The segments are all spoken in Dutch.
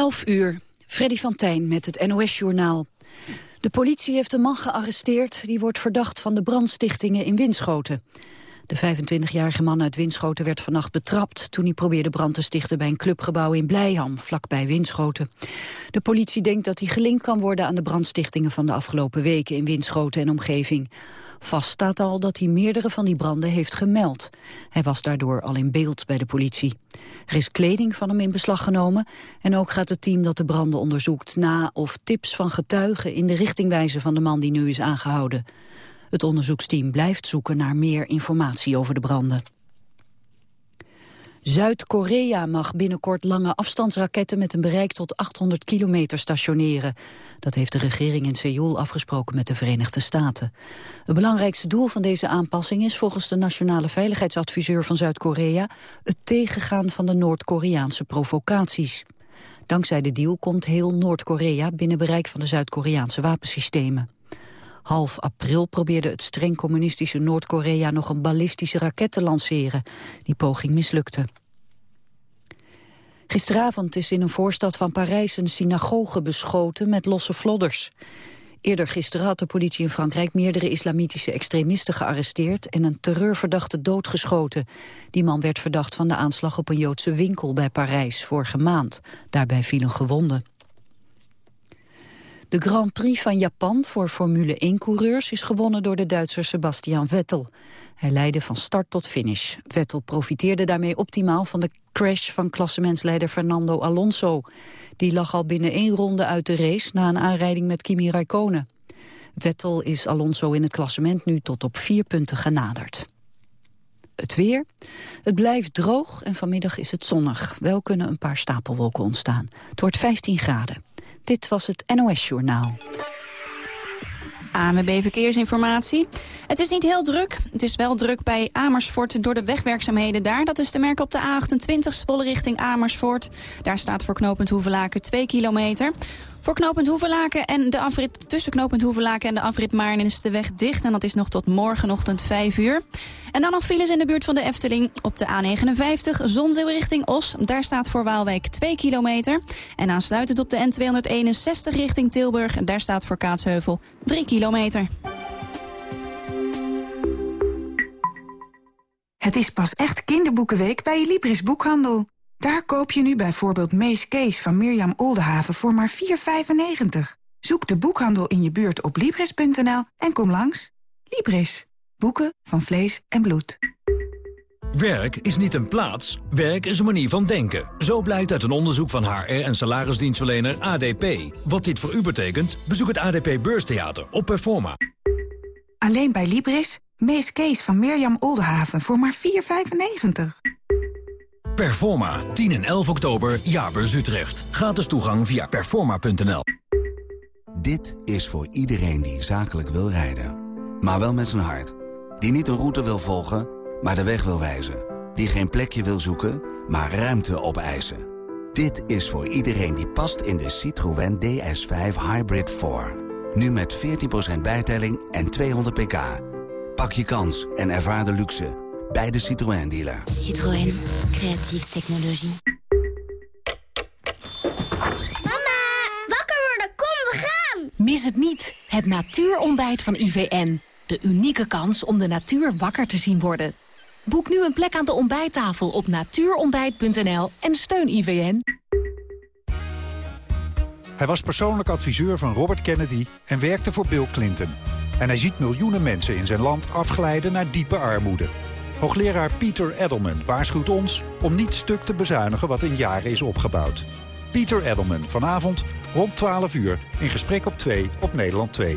11 uur. Freddy van Tijn met het NOS-journaal. De politie heeft een man gearresteerd... die wordt verdacht van de brandstichtingen in Winschoten. De 25-jarige man uit Winschoten werd vannacht betrapt... toen hij probeerde brand te stichten bij een clubgebouw in Blijham... vlakbij Winschoten. De politie denkt dat hij gelinkt kan worden... aan de brandstichtingen van de afgelopen weken in Winschoten en omgeving. Vast staat al dat hij meerdere van die branden heeft gemeld. Hij was daardoor al in beeld bij de politie. Er is kleding van hem in beslag genomen... en ook gaat het team dat de branden onderzoekt na of tips van getuigen... in de richting wijzen van de man die nu is aangehouden. Het onderzoeksteam blijft zoeken naar meer informatie over de branden. Zuid-Korea mag binnenkort lange afstandsraketten met een bereik tot 800 kilometer stationeren. Dat heeft de regering in Seoul afgesproken met de Verenigde Staten. Het belangrijkste doel van deze aanpassing is volgens de nationale veiligheidsadviseur van Zuid-Korea het tegengaan van de Noord-Koreaanse provocaties. Dankzij de deal komt heel Noord-Korea binnen bereik van de Zuid-Koreaanse wapensystemen. Half april probeerde het streng communistische Noord-Korea nog een ballistische raket te lanceren. Die poging mislukte. Gisteravond is in een voorstad van Parijs een synagoge beschoten met losse vlodders. Eerder gisteren had de politie in Frankrijk meerdere islamitische extremisten gearresteerd en een terreurverdachte doodgeschoten. Die man werd verdacht van de aanslag op een Joodse winkel bij Parijs vorige maand. Daarbij vielen gewonden. De Grand Prix van Japan voor Formule 1-coureurs is gewonnen door de Duitser Sebastian Vettel. Hij leidde van start tot finish. Vettel profiteerde daarmee optimaal van de crash van klassementsleider Fernando Alonso. Die lag al binnen één ronde uit de race na een aanrijding met Kimi Raikkonen. Vettel is Alonso in het klassement nu tot op vier punten genaderd. Het weer. Het blijft droog en vanmiddag is het zonnig. Wel kunnen een paar stapelwolken ontstaan. Het wordt 15 graden. Dit was het NOS Journaal. AMB Verkeersinformatie. Het is niet heel druk. Het is wel druk bij Amersfoort door de wegwerkzaamheden daar. Dat is te merken op de A28 Zwolle richting Amersfoort. Daar staat voor knooppunt Hoevelaken 2 kilometer. Voor knooppunt en de afrit tussen knooppunt Hoevelaken en de afrit Maarn is de weg dicht. En dat is nog tot morgenochtend 5 uur. En dan nog files in de buurt van de Efteling. Op de A59 Zonzeel richting Os. Daar staat voor Waalwijk 2 kilometer. En aansluitend op de N261 richting Tilburg. Daar staat voor Kaatsheuvel 3 kilometer. Het is pas echt kinderboekenweek bij Libris Boekhandel. Daar koop je nu bijvoorbeeld Mees Kees van Mirjam Oldenhaven voor maar 4,95. Zoek de boekhandel in je buurt op Libris.nl en kom langs. Libris. Boeken van vlees en bloed. Werk is niet een plaats, werk is een manier van denken. Zo blijkt uit een onderzoek van HR en salarisdienstverlener ADP. Wat dit voor u betekent, bezoek het ADP Beurstheater op Performa. Alleen bij Libris, Mees Kees van Mirjam Oldenhaven voor maar 4,95. Performa, 10 en 11 oktober, Jaarbeurs Utrecht. Gratis toegang via performa.nl. Dit is voor iedereen die zakelijk wil rijden. Maar wel met zijn hart. Die niet een route wil volgen, maar de weg wil wijzen. Die geen plekje wil zoeken, maar ruimte opeisen. Dit is voor iedereen die past in de Citroën DS5 Hybrid 4. Nu met 14% bijtelling en 200 pk. Pak je kans en ervaar de luxe bij de Citroën dealer. Citroën, creatieve technologie. Mama, wakker worden, kom we gaan! Mis het niet, het natuurontbijt van IVN. De unieke kans om de natuur wakker te zien worden. Boek nu een plek aan de ontbijttafel op natuurontbijt.nl en steun IVN. Hij was persoonlijk adviseur van Robert Kennedy en werkte voor Bill Clinton. En hij ziet miljoenen mensen in zijn land afglijden naar diepe armoede. Hoogleraar Pieter Edelman waarschuwt ons om niet stuk te bezuinigen wat in jaren is opgebouwd. Pieter Edelman, vanavond rond 12 uur in gesprek op 2 op Nederland 2.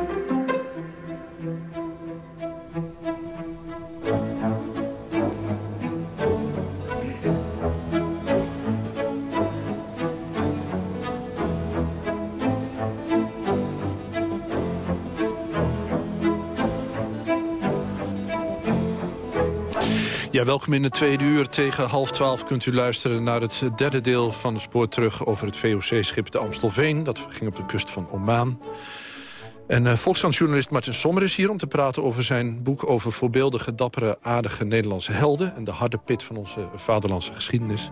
Welkom in het tweede uur. Tegen half twaalf kunt u luisteren naar het derde deel van het spoor terug... over het VOC-schip de Amstelveen. Dat ging op de kust van Oman. En uh, Volkskrantjournalist Martin Sommer is hier om te praten over zijn boek... over voorbeeldige, dappere, aardige Nederlandse helden... en de harde pit van onze vaderlandse geschiedenis.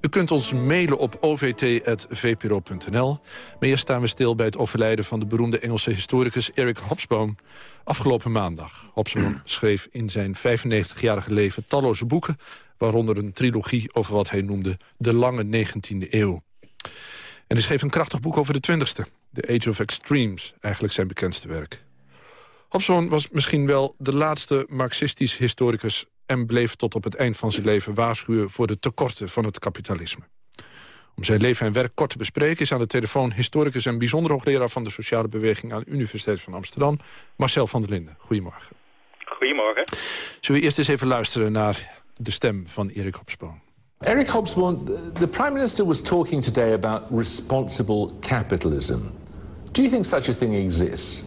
U kunt ons mailen op ovt.vpro.nl. Maar eerst staan we stil bij het overlijden van de beroemde Engelse historicus Eric Hobsbawm afgelopen maandag. Hobsbawm schreef in zijn 95-jarige leven talloze boeken... waaronder een trilogie over wat hij noemde de lange 19e eeuw. En hij schreef een krachtig boek over de 20e, The Age of Extremes, eigenlijk zijn bekendste werk. Hobsbawm was misschien wel de laatste marxistisch historicus en bleef tot op het eind van zijn leven waarschuwen... voor de tekorten van het kapitalisme. Om zijn leven en werk kort te bespreken... is aan de telefoon historicus en bijzonder hoogleraar... van de sociale beweging aan de Universiteit van Amsterdam... Marcel van der Linden. Goedemorgen. Goedemorgen. Zullen we eerst eens even luisteren naar de stem van Erik Hobsbawm? Eric Hobsbawm, the Prime Minister was talking today about responsible capitalism. Do you think such a thing exists?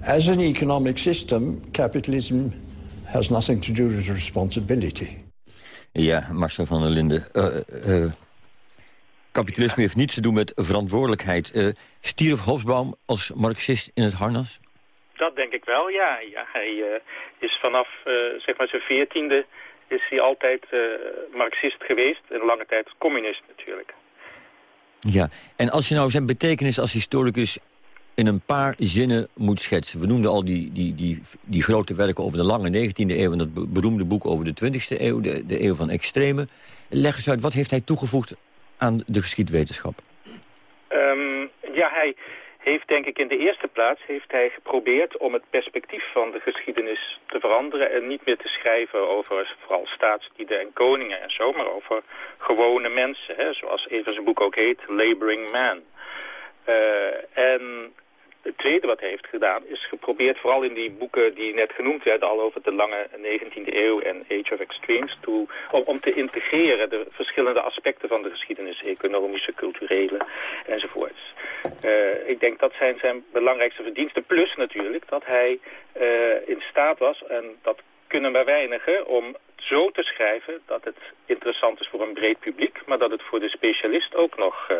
As an economic system, capitalism has nothing to do with responsibility. Ja, Marcel van der Linden. Uh, uh, kapitalisme heeft niets te doen met verantwoordelijkheid. Uh, stierf Hobsbawm als marxist in het harnas? Dat denk ik wel, ja. ja hij is vanaf zeg maar zijn veertiende is hij altijd marxist geweest. En lange tijd communist natuurlijk. Ja, en als je nou zijn betekenis als historicus in een paar zinnen moet schetsen. We noemden al die, die, die, die grote werken over de lange 19e eeuw... en dat beroemde boek over de 20e eeuw, de, de eeuw van extreme. Leg eens uit, wat heeft hij toegevoegd aan de geschiedwetenschap? Um, ja, hij heeft denk ik in de eerste plaats heeft hij geprobeerd om het perspectief van de geschiedenis te veranderen en niet meer te schrijven over vooral staatslieden en koningen en zo, maar over gewone mensen, hè, zoals een van zijn boek ook heet, Laboring Man. Uh, en het tweede wat hij heeft gedaan is geprobeerd, vooral in die boeken die net genoemd werden, al over de lange 19e eeuw en Age of Extremes, toe, om, te integreren de verschillende aspecten van de geschiedenis, economische, culturele enzovoorts. Uh, ik denk dat zijn zijn belangrijkste verdiensten, plus natuurlijk dat hij uh, in staat was, en dat kunnen maar weinigen, om zo te schrijven dat het interessant is voor een breed publiek... maar dat het voor de specialist ook nog uh,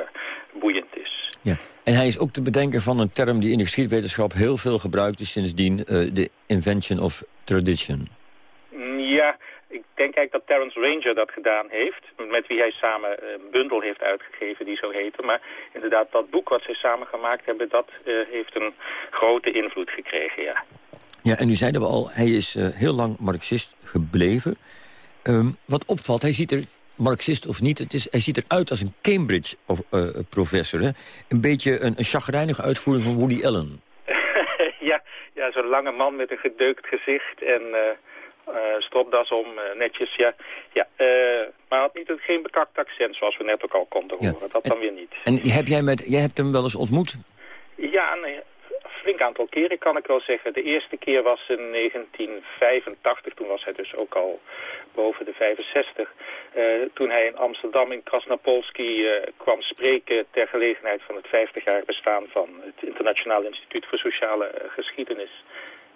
boeiend is. Ja. En hij is ook de bedenker van een term die in de geschiedwetenschap heel veel gebruikt is sindsdien, uh, de invention of tradition. Ja, ik denk eigenlijk dat Terence Ranger dat gedaan heeft, met wie hij samen een bundel heeft uitgegeven die zo heette. Maar inderdaad, dat boek wat zij samen gemaakt hebben, dat uh, heeft een grote invloed gekregen, ja. Ja, en nu zeiden we al, hij is uh, heel lang marxist gebleven. Um, wat opvalt, hij ziet er, marxist of niet, het is, hij ziet eruit als een Cambridge-professor. Uh, een beetje een, een chagrijnige uitvoering van Woody Allen. ja, ja zo'n lange man met een gedeukt gezicht en uh, stropdas om, netjes. Ja, ja, maar had niet, geen bekakt accent, zoals we net ook al konden horen. Ja. Dat en, dan weer niet. En heb jij, met, jij hebt hem wel eens ontmoet? Ja, nee, flink aantal keren kan ik wel zeggen. De eerste keer was in 1985, toen was hij dus ook al boven de 65. Uh, toen hij in Amsterdam in Krasnapolski uh, kwam spreken ter gelegenheid van het 50-jarig bestaan van het Internationaal Instituut voor Sociale uh, Geschiedenis.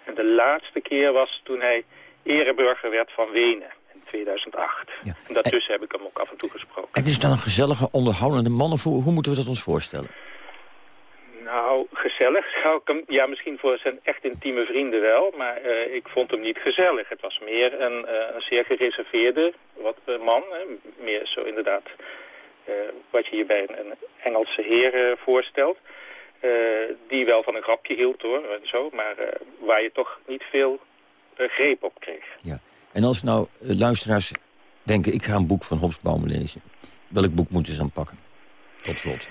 En de laatste keer was toen hij ereburger werd van Wenen. in 2008. Ja. En daartussen heb ik hem ook af en toe gesproken. Het is dan een gezellige, onderhoudende man, of hoe, hoe moeten we dat ons voorstellen? Nou, gezellig zou ik hem... Ja, misschien voor zijn echt intieme vrienden wel, maar uh, ik vond hem niet gezellig. Het was meer een, uh, een zeer gereserveerde wat, uh, man. Hè? Meer zo inderdaad wat je je bij een, een Engelse heer voorstelt. die wel van een grapje hield hoor, en zo, maar waar je toch niet veel greep op kreeg. Ja. En als nou luisteraars denken, ik ga een boek van Hobsbawm lezen. Welk boek moeten ze dan pakken? Tot slot.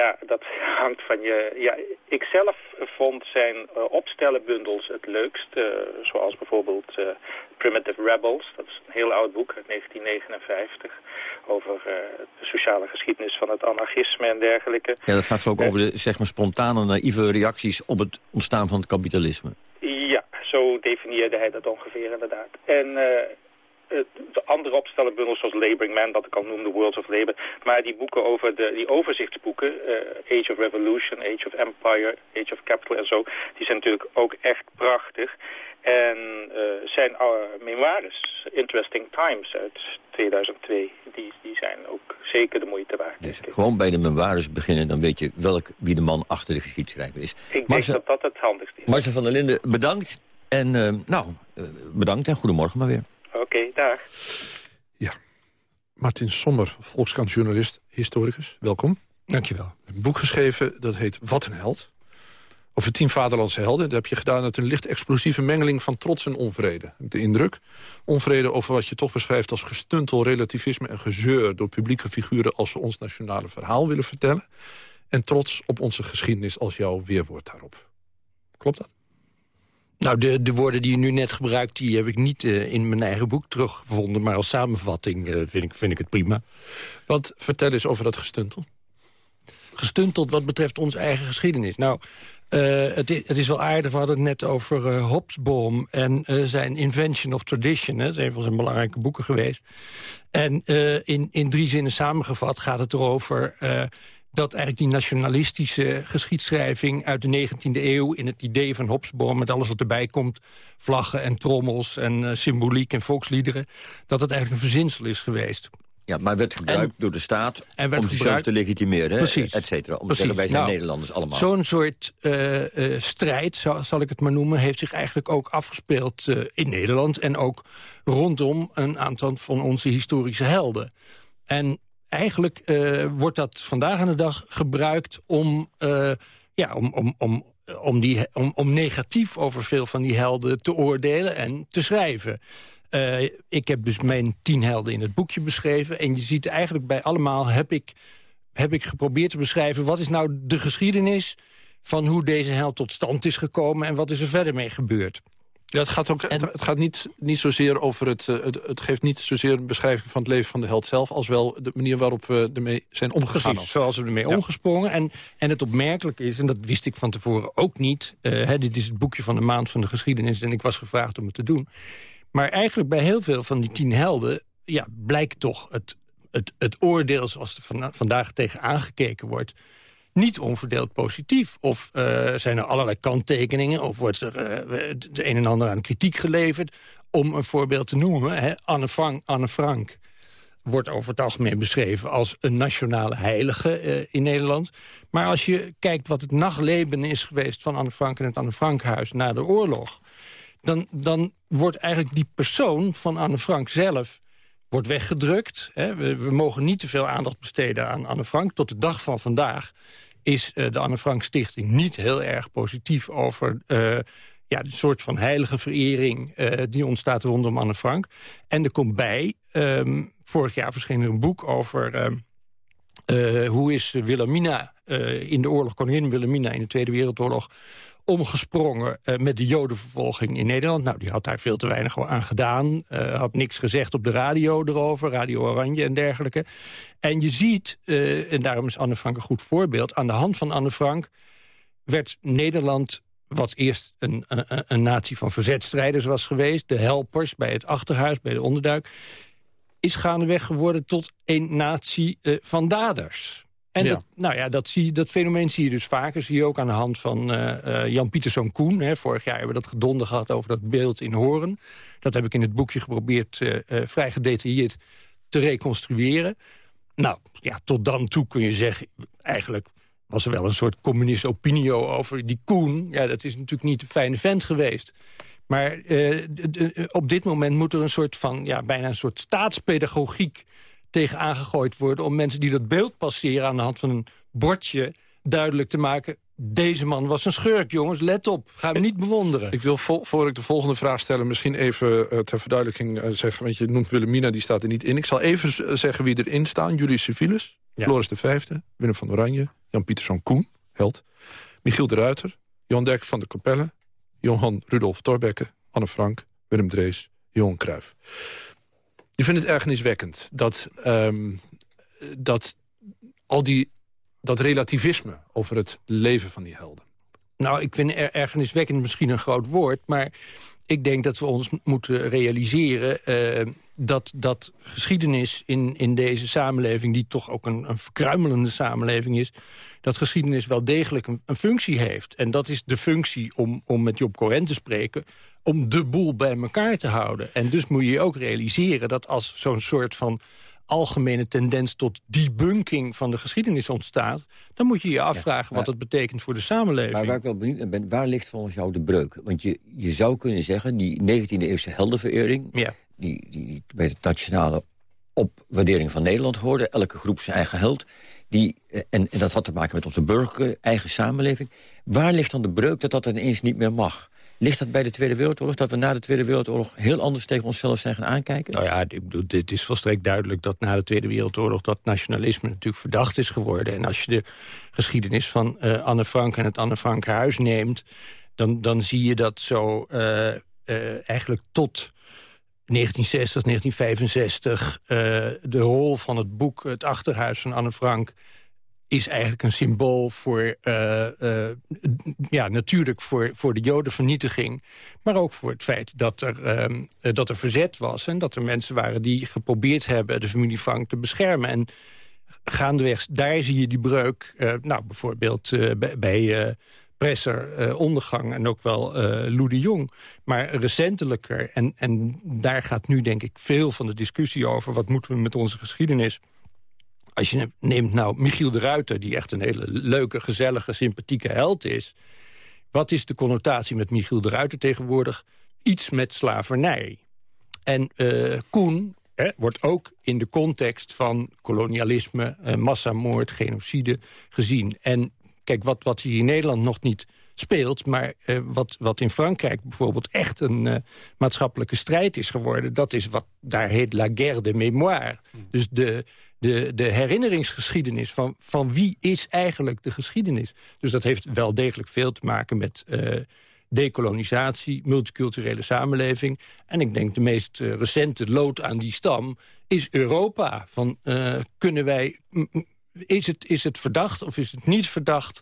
Ja, dat hangt van je... Ja, ik zelf vond zijn uh, opstellenbundels het leukst. Uh, zoals bijvoorbeeld uh, Primitive Rebels. Dat is een heel oud boek uit 1959. Over de sociale geschiedenis van het anarchisme en dergelijke. Ja, dat gaat ook over de zeg maar, spontane, naïeve reacties op het ontstaan van het kapitalisme. Ja, zo definieerde hij dat ongeveer inderdaad. En de andere opstellenbundels zoals Laboring Man, dat ik al noemde, Worlds of Labor. Maar die boeken over de, die overzichtsboeken, Age of Revolution, Age of Empire, Age of Capital en zo, die zijn natuurlijk ook echt prachtig. En uh, zijn uh, memoires, Interesting Times uit 2002, die, die zijn ook zeker de moeite waard. Dus gewoon bij de memoires beginnen, dan weet je welk, wie de man achter de geschiedschrijver is. Ik denk dat dat het handigste is. Marcel van der Linden, bedankt. En uh, nou, bedankt en goedemorgen maar weer. Oké, okay, dag. Ja, Martin Sommer, Volkskrant-journalist, historicus, welkom. Dankjewel. Een boek geschreven, dat heet Wat een held. Over tien vaderlandse helden. Dat heb je gedaan uit een licht explosieve mengeling van trots en onvrede. De indruk. Onvrede over wat je toch beschrijft als gestuntel, relativisme en gezeur... door publieke figuren als ze ons nationale verhaal willen vertellen. En trots op onze geschiedenis als jouw weerwoord daarop. Klopt dat? Nou, de, de woorden die je nu net gebruikt... die heb ik niet uh, in mijn eigen boek teruggevonden... maar als samenvatting uh, vind, ik, vind ik het prima. Wat vertel eens over dat gestuntel? Gestunteld wat betreft onze eigen geschiedenis. Nou, uh, het, is, het, is, wel aardig, we hadden het net over uh, Hobsbawm... en uh, zijn Invention of Tradition, hè, dat is een van zijn belangrijke boeken geweest. En in, in drie zinnen samengevat gaat het erover... dat eigenlijk die nationalistische geschiedschrijving uit de 19e eeuw... in het idee van Hobsbawm, met alles wat erbij komt... vlaggen en trommels en symboliek en volksliederen... dat het eigenlijk een verzinsel is geweest. Ja, maar werd gebruikt door de staat en om zichzelf te legitimeren, Precies. et cetera. Om te zeggen, wij zijn nou, Nederlanders allemaal. Zo'n soort uh, uh, strijd, zal, zal, ik het maar noemen... heeft zich eigenlijk ook afgespeeld uh, in Nederland... en ook rondom een aantal van onze historische helden. En eigenlijk wordt dat vandaag aan de dag gebruikt om, ja, om, om, om, om, die, om, om negatief over veel van die helden te oordelen en te schrijven. Uh, ik heb dus mijn tien helden in het boekje beschreven. En je ziet eigenlijk bij allemaal heb ik, heb ik geprobeerd te beschrijven... wat is nou de geschiedenis van hoe deze held tot stand is gekomen... en wat is er verder mee gebeurd. Ja, het gaat, ook, het, gaat niet, niet zozeer over het, eh, het... Het geeft niet zozeer een beschrijving van het leven van de held zelf... als wel de manier waarop we ermee zijn omgegaan. Precies, zoals we ermee omgesprongen. En, en het opmerkelijke is, en dat wist ik van tevoren ook niet... Uh, hè, dit is het boekje van de maand van de geschiedenis... en ik was gevraagd om het te doen... Maar eigenlijk bij heel veel van die tien helden... Ja, blijkt toch het, het, het oordeel zoals er vandaag tegen aangekeken wordt niet onverdeeld positief. Of uh, zijn er allerlei kanttekeningen... of wordt er uh, de een en ander aan kritiek geleverd. Om een voorbeeld te noemen, hè, Anne, Frank, Anne Frank wordt over het algemeen beschreven als een nationale heilige uh, in Nederland. Maar als je kijkt wat het nachtleben is geweest van Anne Frank... en het Anne Frankhuis na de oorlog dan, dan wordt eigenlijk die persoon van Anne Frank zelf wordt weggedrukt. Hè. We, mogen niet te veel aandacht besteden aan Anne Frank. Tot de dag van vandaag is uh, de Anne Frank Stichting niet heel erg positief over... Uh, ja, de soort van heilige verering uh, die ontstaat rondom Anne Frank. En er komt bij, um, vorig jaar verscheen er een boek over... Uh, hoe is Wilhelmina in de oorlog, koningin Wilhelmina in de Tweede Wereldoorlog omgesprongen uh, met de jodenvervolging in Nederland. Nou, die had daar veel te weinig aan gedaan. Uh, had niks gezegd op de radio erover, Radio Oranje en dergelijke. En je ziet, uh, en daarom is Anne Frank een goed voorbeeld... aan de hand van Anne Frank werd Nederland wat eerst een, een, een natie van verzetstrijders was geweest... de helpers bij het achterhuis, bij de onderduik... is gaandeweg geworden tot een natie van daders. En Dat, nou ja, dat, zie, dat fenomeen zie je dus vaker. Zie je ook aan de hand van uh, Jan Pieterszoon Koen. Hè. Vorig jaar hebben we dat gedonder gehad over dat beeld in Horen. Dat heb ik in het boekje geprobeerd uh, vrij gedetailleerd te reconstrueren. Nou, ja, tot dan toe kun je zeggen... eigenlijk was er wel een soort communistische opinio over die Koen. Ja, dat is natuurlijk niet een fijne vent geweest. Maar op dit moment moet er een soort van... ja, bijna een soort staatspedagogiek tegen aangegooid worden... om mensen die dat beeld passeren aan de hand van een bordje duidelijk te maken... deze man was een schurk, jongens, let op. Ga hem niet bewonderen. Ik wil, voor ik de volgende vraag stellen... misschien even uh, ter verduidelijking uh, zeggen... want je noemt Willemina, die staat er niet in. Ik zal even zeggen wie erin staan. Julius Civilis, ja. Floris de Vijfde, Willem van Oranje... Jan Pieterszoon Koen, held... Michiel de Ruiter, Johan Derk van de Capelle... Johan Rudolf Torbekke, Anne Frank, Willem Drees, Johan Cruijff. Je vindt het ergerniswekkend dat, um, dat al die, dat relativisme over het leven van die helden. Nou, ik vind er, ergerniswekkend misschien een groot woord, maar ik denk dat we ons moeten realiseren... Uh, dat, dat geschiedenis in, in deze samenleving... die toch ook een, een verkruimelende samenleving is... dat geschiedenis wel degelijk een, een, functie heeft. En dat is de functie, om, om met Job Cohen te spreken... om de boel bij elkaar te houden. En dus moet je je ook realiseren dat als zo'n soort van algemene tendens tot debunking van de geschiedenis ontstaat... dan moet je je afvragen wat dat betekent voor de samenleving. Maar waar ik wel benieuwd naar ben, waar ligt volgens jou de breuk? Want je, je zou kunnen zeggen, die 19e-eeuwse heldenverering... Ja. Die, die, die bij de nationale opwaardering van Nederland hoorde... elke groep zijn eigen held... Die, eh, en, en dat had te maken met onze burger, eigen samenleving. Waar ligt dan de breuk dat dat ineens niet meer mag? Ligt dat bij de Tweede Wereldoorlog? Dat we na de Tweede Wereldoorlog heel anders tegen onszelf zijn gaan aankijken? Nou ja, dit is volstrekt duidelijk dat na de Tweede Wereldoorlog... dat nationalisme natuurlijk verdacht is geworden. En als je de geschiedenis van uh, Anne Frank en het Anne Frank huis neemt... dan, dan zie je dat zo uh, uh, eigenlijk tot... 1960, 1965, de rol van het boek Het Achterhuis van Anne Frank is eigenlijk een symbool voor, uh, ja, natuurlijk voor, voor de jodenvernietiging... maar ook voor het feit dat er, uh, dat er verzet was... en dat er mensen waren die geprobeerd hebben de familie Frank te beschermen. En gaandeweg, daar zie je die breuk, nou, bijvoorbeeld bij... bij Presser, ondergang en ook wel Lou de Jong. Maar recentelijker, en, en daar gaat nu denk ik veel van de discussie over... wat moeten we met onze geschiedenis als je neemt nou Michiel de Ruiter... die echt een hele leuke, gezellige, sympathieke held is... wat is de connotatie met Michiel de Ruiter tegenwoordig? Iets met slavernij. En uh, Koen hè, wordt ook in de context van kolonialisme... Uh, massamoord, genocide gezien. En kijk, wat, wat hier in Nederland nog niet speelt... maar uh, wat, wat in Frankrijk bijvoorbeeld echt een uh, maatschappelijke strijd is geworden... dat is wat daar heet la guerre de mémoire. Hmm. Dus de, de, de herinneringsgeschiedenis van, van wie is eigenlijk de geschiedenis. Dus dat heeft wel degelijk veel te maken met uh, decolonisatie, multiculturele samenleving. En ik denk de meest uh, recente lood aan die stam is Europa. Van, uh, kunnen wij, is, het, is het verdacht of is het niet verdacht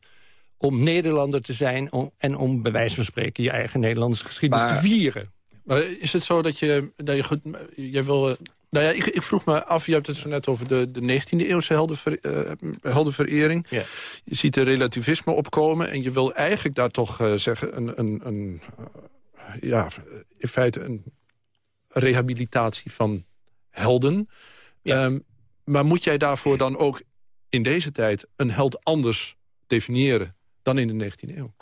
om Nederlander te zijn... Om, en om bij wijze van spreken je eigen Nederlandse geschiedenis te vieren? Maar is het zo dat je, dat je goed, jij wil nou ja, ik, ik, vroeg me af, je hebt het zo net over de, de 19e eeuwse heldenver, uh, heldenverering. Ja. Je ziet de relativisme opkomen en je wil eigenlijk daar toch uh, zeggen... een, een, een uh, ja, in feite een rehabilitatie van helden. Um, maar moet jij daarvoor dan ook in deze tijd een held anders definiëren dan in de 19e eeuw?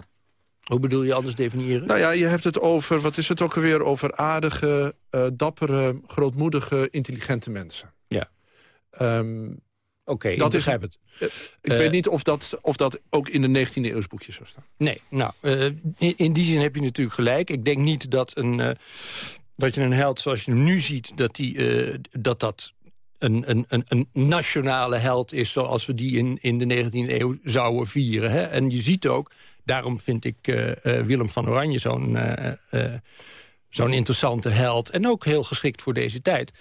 Hoe bedoel je anders definiëren? Nou ja, je hebt het over, wat is het ook alweer... over aardige, uh, dappere, grootmoedige, intelligente mensen. Ja. Um, Oké, okay, dat is het. Uh, ik uh, weet niet of dat, of dat ook in de 19e eeuws boekjes zou staan. Nee, nou, in, in, die zin heb je natuurlijk gelijk. Ik denk niet dat, een, dat je een held zoals je hem nu ziet... dat die, dat, dat een, een, een, een, nationale held is zoals we die in, in de 19e eeuw zouden vieren. Hè? En je ziet ook daarom vind ik uh, uh, Willem van Oranje zo'n uh, zo'n interessante held. En ook heel geschikt voor deze tijd.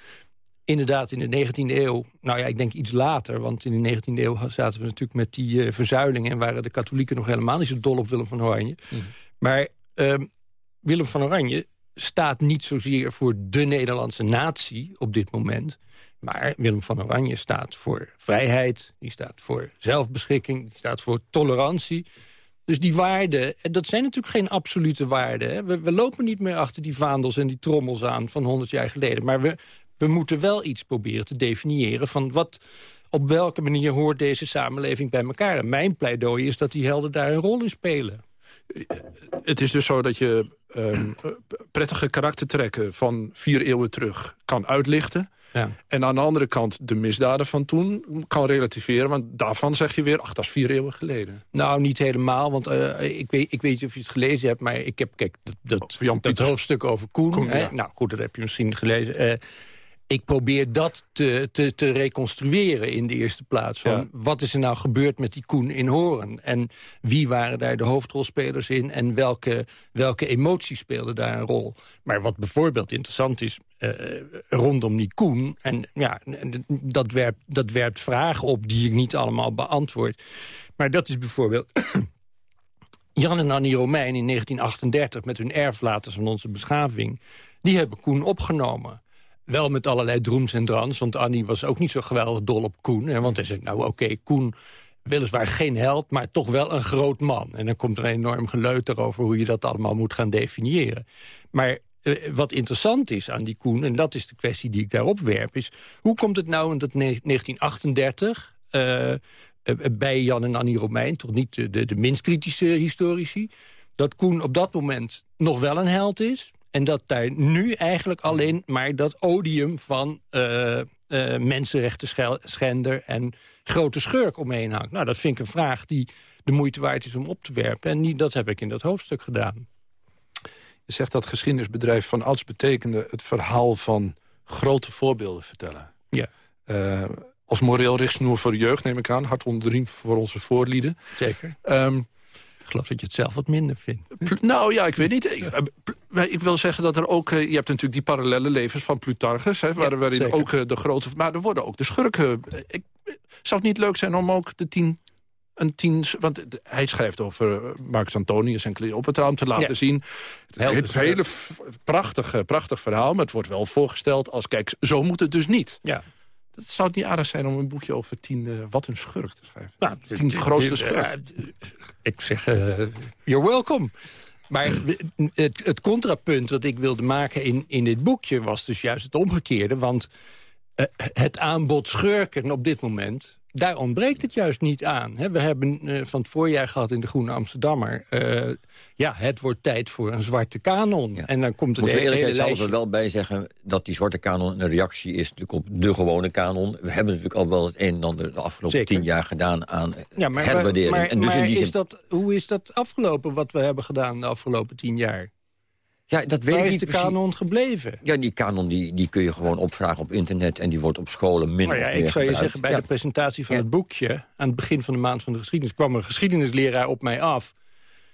Inderdaad, in de 19e eeuw, nou ja, ik denk iets later... want in de 19e eeuw zaten we natuurlijk met die verzuiling... en waren de katholieken nog helemaal niet zo dol op Willem van Oranje. Mm. Maar ehm, Willem van Oranje staat niet zozeer voor de Nederlandse natie op dit moment... Maar Willem van Oranje staat voor vrijheid, die staat voor zelfbeschikking... die staat voor tolerantie. Dus die waarden, dat zijn natuurlijk geen absolute waarden. Hè. We, lopen niet meer achter die vaandels en die trommels aan van 100 jaar geleden. Maar we, we moeten wel iets proberen te definiëren van wat, op welke manier hoort deze samenleving bij elkaar. En mijn pleidooi is dat die helden daar een rol in spelen. Het is dus zo dat je um, prettige karaktertrekken van vier eeuwen terug kan uitlichten. Ja. En aan de andere kant de misdaden van toen kan relativeren. Want daarvan zeg je weer, ach, dat is vier eeuwen geleden. Nou, niet helemaal, want uh, ik, weet, ik weet niet of je het gelezen hebt... maar ik heb, kijk, dat, dat, dat hoofdstuk over Koen... Koen hè? Nou goed, dat heb je misschien gelezen... Uh, ik probeer dat te, te, te reconstrueren in de eerste plaats. Van Wat is er nou gebeurd met die Koen in Horen? En wie waren daar de hoofdrolspelers in? En welke, welke emoties speelden daar een rol? Maar wat bijvoorbeeld interessant is uh, rondom die Koen... en ja, dat werpt, dat werpt vragen op die ik niet allemaal beantwoord. Maar dat is bijvoorbeeld... Jan en Annie Romein in 1938 met hun erflaters van onze beschaving... die hebben Koen opgenomen. Wel met allerlei droems en drans, want Annie was ook niet zo geweldig dol op Koen. Hè, want hij zei, nou oké, Koen weliswaar geen held, maar toch wel een groot man. En dan komt er een enorm geleuter over hoe je dat allemaal moet gaan definiëren. Maar eh, wat interessant is aan die Koen, en dat is de kwestie die ik daarop werp... is hoe komt het nou in dat 1938 uh, uh, bij Jan en Annie Romein... toch niet de, de, de minst kritische historici... dat Koen op dat moment nog wel een held is... en dat daar nu eigenlijk alleen maar dat odium van uh, mensenrechten schender... en grote schurk omheen hangt. Nou, dat vind ik een vraag die de moeite waard is om op te werpen. En die, dat heb ik in dat hoofdstuk gedaan. Je zegt dat geschiedenisbedrijf van ouds betekende... het verhaal van grote voorbeelden vertellen. Ja. Uh, als moreel richtsnoer voor de jeugd, neem ik aan. Hart onder de riem voor onze voorlieden. Zeker. Um, ik geloof dat je het zelf wat minder vindt. Nou ja, ik weet niet. Ik, ik, wil zeggen dat er ook... Je hebt natuurlijk die parallele levens van Plutarchus... Hè, waar, ja, waarin zeker. ook de grote... Maar er worden ook de schurken... Ik, zou het niet leuk zijn om ook de tien een tien... Want hij schrijft over Marcus Antonius en Cleopatra om te laten ja. zien. Het hele prachtig, prachtig verhaal, maar het wordt wel voorgesteld als... kijk, zo moet het dus niet. Ja. Dat zou het niet aardig zijn om een boekje over tien... Uh, wat een schurk te schrijven. Nou, tien de grootste schurk. Uh, ik zeg, uh, you're welcome. Maar het, het, contrapunt wat ik wilde maken in, in dit boekje... was dus juist het omgekeerde. Want het aanbod schurken op dit moment daar ontbreekt het juist niet aan. We hebben uh, van het voorjaar gehad in de Groene Amsterdammer... Uh, ja, het wordt tijd voor een zwarte kanon. Ja. En dan komt er Moeten we eerlijkheid er wel bij zeggen... dat die zwarte kanon een reactie is op de gewone kanon. We hebben natuurlijk al wel het een en ander de afgelopen Zeker. tien jaar gedaan... aan ja, maar, herwaardering. Maar, en dus maar in die is dat, hoe is dat afgelopen wat we hebben gedaan de afgelopen tien jaar? Ja, dat weet Waar ik is niet de precies. kanon gebleven? Ja, die kanon die, die kun je gewoon opvragen op internet... en die wordt op scholen min Maar ja, of meer ik zou je gebruikt. zeggen, bij Ja. de presentatie van Ja. het boekje... aan het begin van de maand van de geschiedenis... kwam een geschiedenisleraar op mij af.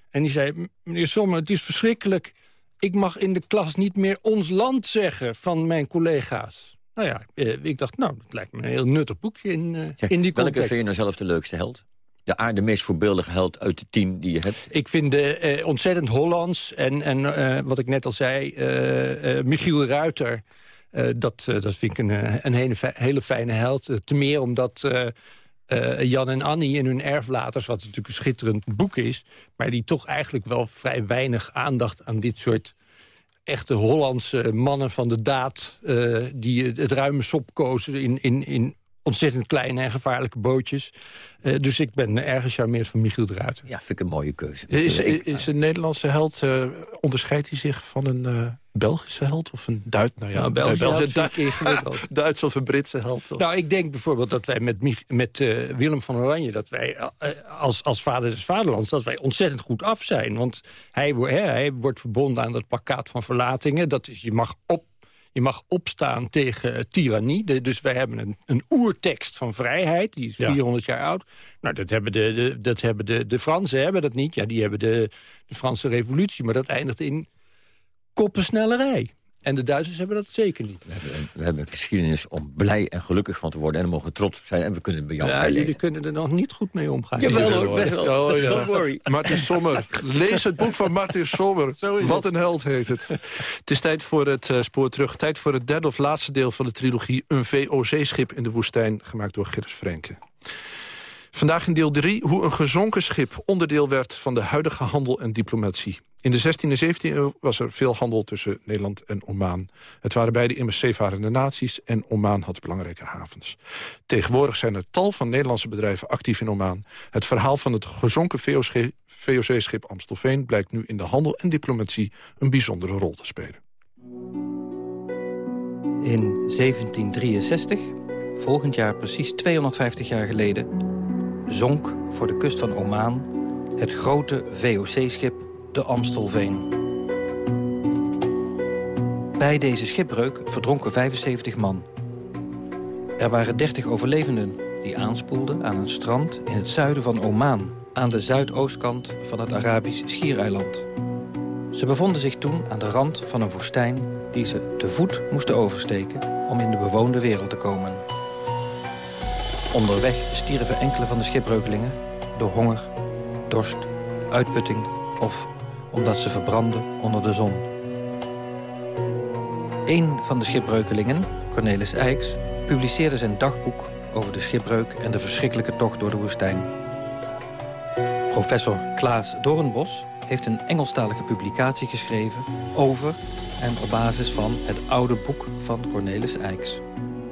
En die zei, meneer Sommer, het is verschrikkelijk. Ik mag in de klas niet meer ons land zeggen van mijn collega's. Nou ja, eh, ik dacht, nou, dat lijkt me een heel nuttig boekje in, eh, in die welke context. vind je nou zelf de leukste held? De, aard- de meest voorbeeldige held uit de tien die je hebt? Ik vind de eh, ontzettend Hollands en, en eh, wat ik net al zei, eh, Michiel Ruiter... dat, dat vind ik een, een hele, fi- hele fijne held. Te meer omdat Jan en Annie in hun erflaters... wat natuurlijk een schitterend boek is... maar die toch eigenlijk wel vrij weinig aandacht aan dit soort echte Hollandse mannen van de daad... eh, die het ruime sop kozen in, in, in ontzettend kleine en gevaarlijke bootjes. Eh, dus ik ben erg gecharmeerd van Michiel de Ruiter. Ja, vind ik een mooie keuze. Is, Ik- is een Nederlandse held, eh, onderscheidt hij zich van een eh, Belgische held? Of een Duits, nou ja, Nou, Belgische vind ik Duits- of een Britse held? Of- Nou, ik denk bijvoorbeeld dat wij met, Mich- met eh, Willem van Oranje... dat wij als, als vader des vaderlands... dat wij ontzettend goed af zijn. Want hij, wo- hè, hij wordt verbonden aan dat plakkaat van verlatingen. Dat is, je mag op je mag opstaan tegen tirannie. Dus wij hebben een, een oertekst van vrijheid. Die is Ja. 400 jaar oud. Nou, dat hebben, de, de, dat hebben de, de Fransen hebben dat niet. Ja, die hebben de, de Franse revolutie. Maar dat eindigt in koppensnellerij. En de Duitsers hebben dat zeker niet. We hebben, we hebben een geschiedenis om blij en gelukkig van te worden... en we mogen trots op zijn en we kunnen bij jou Ja, bijlezen. jullie kunnen er nog niet goed mee omgaan. Jawel hoor, best wel. Oh, ja. Don't worry. Martin Sommer. Lees het boek van Martin Sommer. Wat een held heet het. Het is tijd voor het eh, spoor terug. Tijd voor het derde of laatste deel van de trilogie... Een VOC-schip in de woestijn, gemaakt door Gerrit Frenke. Vandaag in deel 3 hoe een gezonken schip onderdeel werd... van de huidige handel en diplomatie. In de 16e en 17e eeuw was er veel handel tussen Nederland en Oman. Het waren beide immers zeevarende naties en Oman had belangrijke havens. Tegenwoordig zijn er tal van Nederlandse bedrijven actief in Oman. Het verhaal van het gezonken VOC-schip Amstelveen... blijkt nu in de handel en diplomatie een bijzondere rol te spelen. In 1763, volgend jaar precies 250 jaar geleden... zonk voor de kust van Oman het grote VOC-schip de Amstelveen. Bij deze schipbreuk verdronken 75 man. Er waren 30 overlevenden die aanspoelden aan een strand in het zuiden van Oman... aan de zuidoostkant van het Arabisch Schiereiland. Ze bevonden zich toen aan de rand van een woestijn die ze te voet moesten oversteken om in de bewoonde wereld te komen. Onderweg stierven enkele van de schipbreukelingen door honger, dorst uitputting of omdat ze verbranden onder de zon. Een van de schipbreukelingen, Cornelis Eyks, publiceerde zijn dagboek over de schipbreuk en de verschrikkelijke tocht door de woestijn. Professor Klaas Doornbos heeft een Engelstalige publicatie geschreven over en op basis van het oude boek van Cornelis Eyks.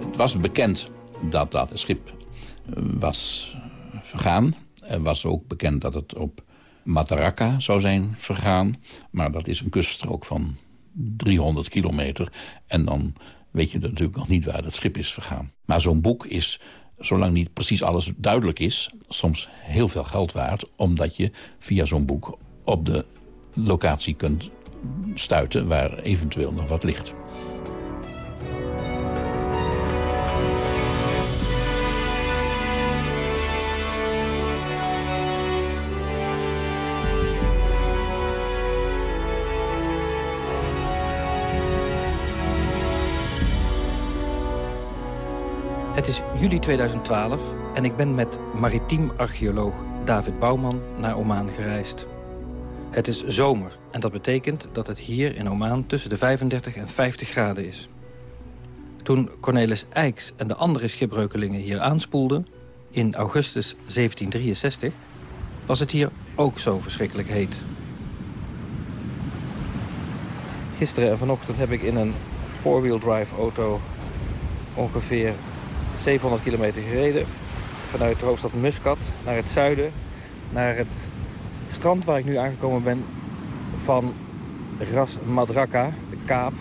Het was bekend dat dat schip eh, was vergaan. Er was ook bekend dat het op Mataraka zou zijn vergaan. Maar dat is een kuststrook van 300 kilometer. En dan weet je natuurlijk nog niet waar dat schip is vergaan. Maar zo'n boek is, zolang niet precies alles duidelijk is... soms heel veel geld waard, omdat je via zo'n boek op de locatie kunt stuiten... waar eventueel nog wat ligt. Het is juli 2012 en ik ben met maritiem archeoloog David Bouwman naar Oman gereisd. Het is zomer en dat betekent dat het hier in Oman tussen de 35 en 50 graden is. Toen Cornelis Eyks en de andere schipbreukelingen hier aanspoelden... in augustus 1763, was het hier ook zo verschrikkelijk heet. Gisteren en vanochtend heb ik in een four-wheel drive auto ongeveer 700 kilometer gereden. Vanuit de hoofdstad Muscat naar het zuiden. Naar het strand waar ik nu aangekomen ben van Ras Madraka, de kaap.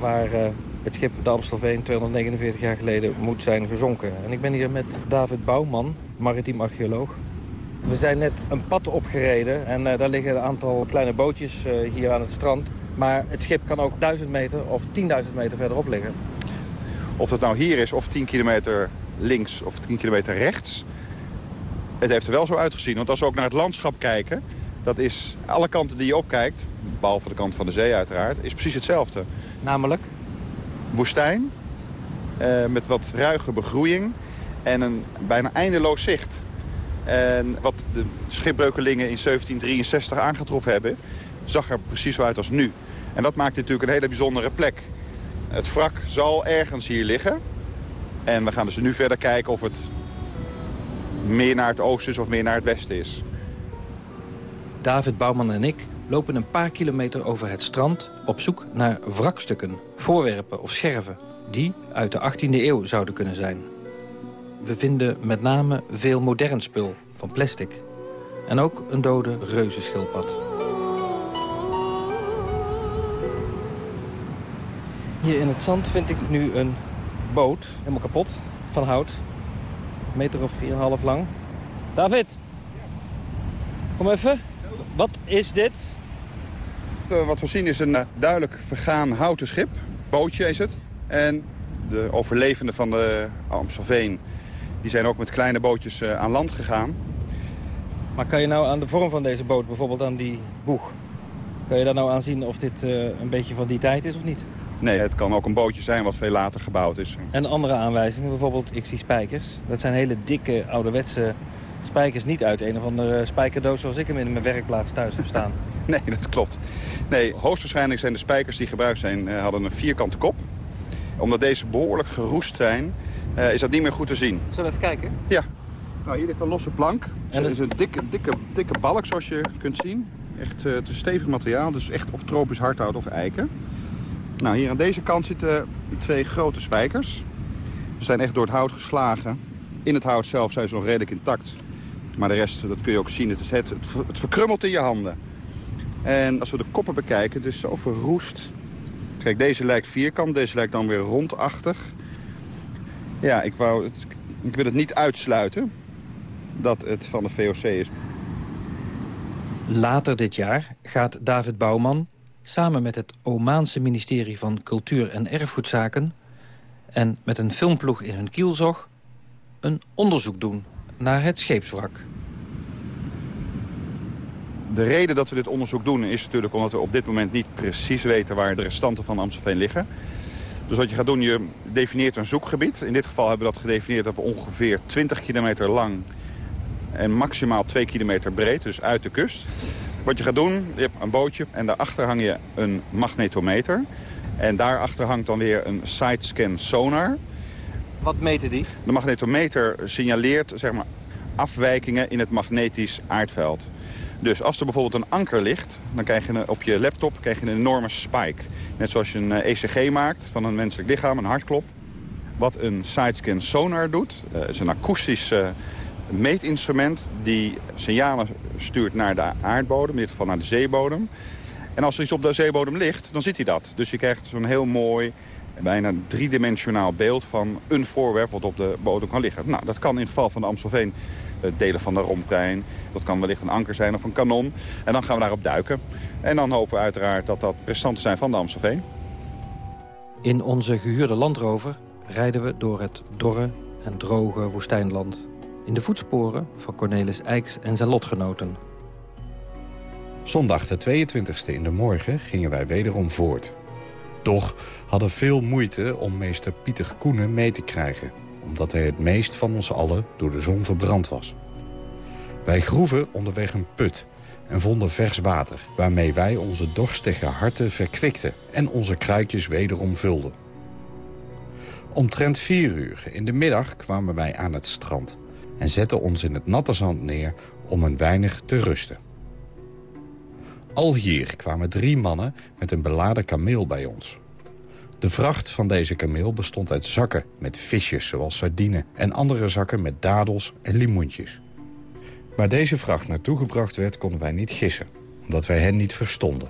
Waar uh, het schip de Amstelveen 249 jaar geleden moet zijn gezonken. En ik ben hier met David Bouwman, maritiem archeoloog. We zijn net een pad opgereden en uh, daar liggen een aantal kleine bootjes uh, hier aan het strand. Maar het schip kan ook 1000 meter of 10.000 meter verderop liggen. Of dat nou hier is of 10 kilometer links of 10 kilometer rechts. Het heeft er wel zo uitgezien. Want als we ook naar het landschap kijken... dat is alle kanten die je opkijkt, behalve de kant van de zee uiteraard... is precies hetzelfde. Namelijk? Woestijn, eh, met wat ruige begroeiing en een bijna eindeloos zicht. En wat de schipbreukelingen in 1763 aangetroffen hebben... zag er precies zo uit als nu. En dat maakt dit natuurlijk een hele bijzondere plek. Het wrak zal ergens hier liggen. En we gaan dus nu verder kijken of het meer naar het oosten is of meer naar het westen is. David Bouwman en ik lopen een paar kilometer over het strand... op zoek naar wrakstukken, voorwerpen of scherven... die uit de 18e eeuw zouden kunnen zijn. We vinden met name veel modern spul van plastic. En ook een dode reuzenschildpad. Hier in het zand vind ik nu een boot, helemaal kapot, van hout. Een meter of 4,5 lang. David, kom even. Wat is dit? Eh, wat we zien is een eh, duidelijk vergaan houten schip. Bootje is het. En de overlevenden van de Amstelveen... die zijn ook met kleine bootjes eh, aan land gegaan. Maar kan je nou aan de vorm van deze boot, bijvoorbeeld aan die boeg... kan je daar nou aan zien of dit een beetje van die tijd is of niet? Nee, het kan ook een bootje zijn wat veel later gebouwd is. En andere aanwijzingen, bijvoorbeeld ik zie spijkers. Dat zijn hele dikke, ouderwetse spijkers. Niet uit een of andere spijkerdoos zoals ik hem in mijn werkplaats thuis heb staan. nee, dat klopt. Nee, hoogstwaarschijnlijk zijn de spijkers die gebruikt zijn, uh, hadden een vierkante kop. Omdat deze behoorlijk geroest zijn, uh, is dat niet meer goed te zien. Zullen we even kijken? Ja. Nou, hier ligt een losse plank. Het is een dikke, dikke, dikke balk, zoals je kunt zien. Echt, uh, het is stevig materiaal, dus echt of tropisch hardhout of eiken. Nou, hier aan deze kant zitten twee grote spijkers. Ze zijn echt door het hout geslagen. In het hout zelf zijn ze nog redelijk intact. Maar de rest, dat kun je ook zien, het, is het, het verkrummelt in je handen. En als we de koppen bekijken, het is zo verroest. Kijk, deze lijkt vierkant, deze lijkt dan weer rondachtig. Ja, ik, wou het, ik wil het niet uitsluiten dat het van de VOC is. Later dit jaar gaat David Bouwman samen met het Omaanse ministerie van Cultuur en Erfgoedzaken... en met een filmploeg in hun kielzog... een onderzoek doen naar het scheepswrak. De reden dat we dit onderzoek doen is natuurlijk omdat we op dit moment niet precies weten waar de restanten van Amstelveen liggen. Dus wat je gaat doen, je definieert een zoekgebied. In dit geval hebben we dat gedefinieerd op ongeveer 20 kilometer lang en maximaal 2 kilometer breed, dus uit de kust. Wat je gaat doen, je hebt een bootje en daarachter hang je een magnetometer. En daarachter hangt dan weer een sidescan sonar. Wat meten die? De magnetometer signaleert zeg maar, afwijkingen in het magnetisch aardveld. Dus als er bijvoorbeeld een anker ligt, dan krijg je op je laptop krijg je een enorme spike. Net zoals je een ECG eh, e maakt van een menselijk lichaam, een hartklop. Wat een sidescan sonar doet, uh, is een akoestisch uh, meetinstrument die signalen stuurt naar de aardbodem, in dit geval naar de zeebodem. En als er iets op de zeebodem ligt, dan ziet hij dat. Dus je krijgt zo'n heel mooi, bijna driedimensionaal beeld van een voorwerp wat op de bodem kan liggen. Nou, dat kan in het geval van de Amstelveen eh, delen van de romklein. Dat kan wellicht een anker zijn of een kanon. En dan gaan we daarop duiken. En dan hopen we uiteraard dat dat restanten zijn van de Amstelveen. In onze gehuurde landrover rijden we door het dorre en droge woestijnland. In de voetsporen van Cornelis Eiks en zijn lotgenoten. Zondag de 22e in de morgen gingen wij wederom voort. Doch hadden veel moeite om meester Pieter Koenen mee te krijgen... omdat hij het meest van ons allen door de zon verbrand was. Wij groeven onderweg een put en vonden vers water... waarmee wij onze dorstige harten verkwikten en onze kruikjes wederom vulden. Omtrent vier uur in de middag kwamen wij aan het strand... en zetten ons in het natte zand neer om een weinig te rusten. Al hier kwamen drie mannen met een beladen kameel bij ons. De vracht van deze kameel bestond uit zakken met visjes zoals sardine... en andere zakken met dadels en limoentjes. Waar deze vracht naartoe gebracht werd, konden wij niet gissen, omdat wij hen niet verstonden.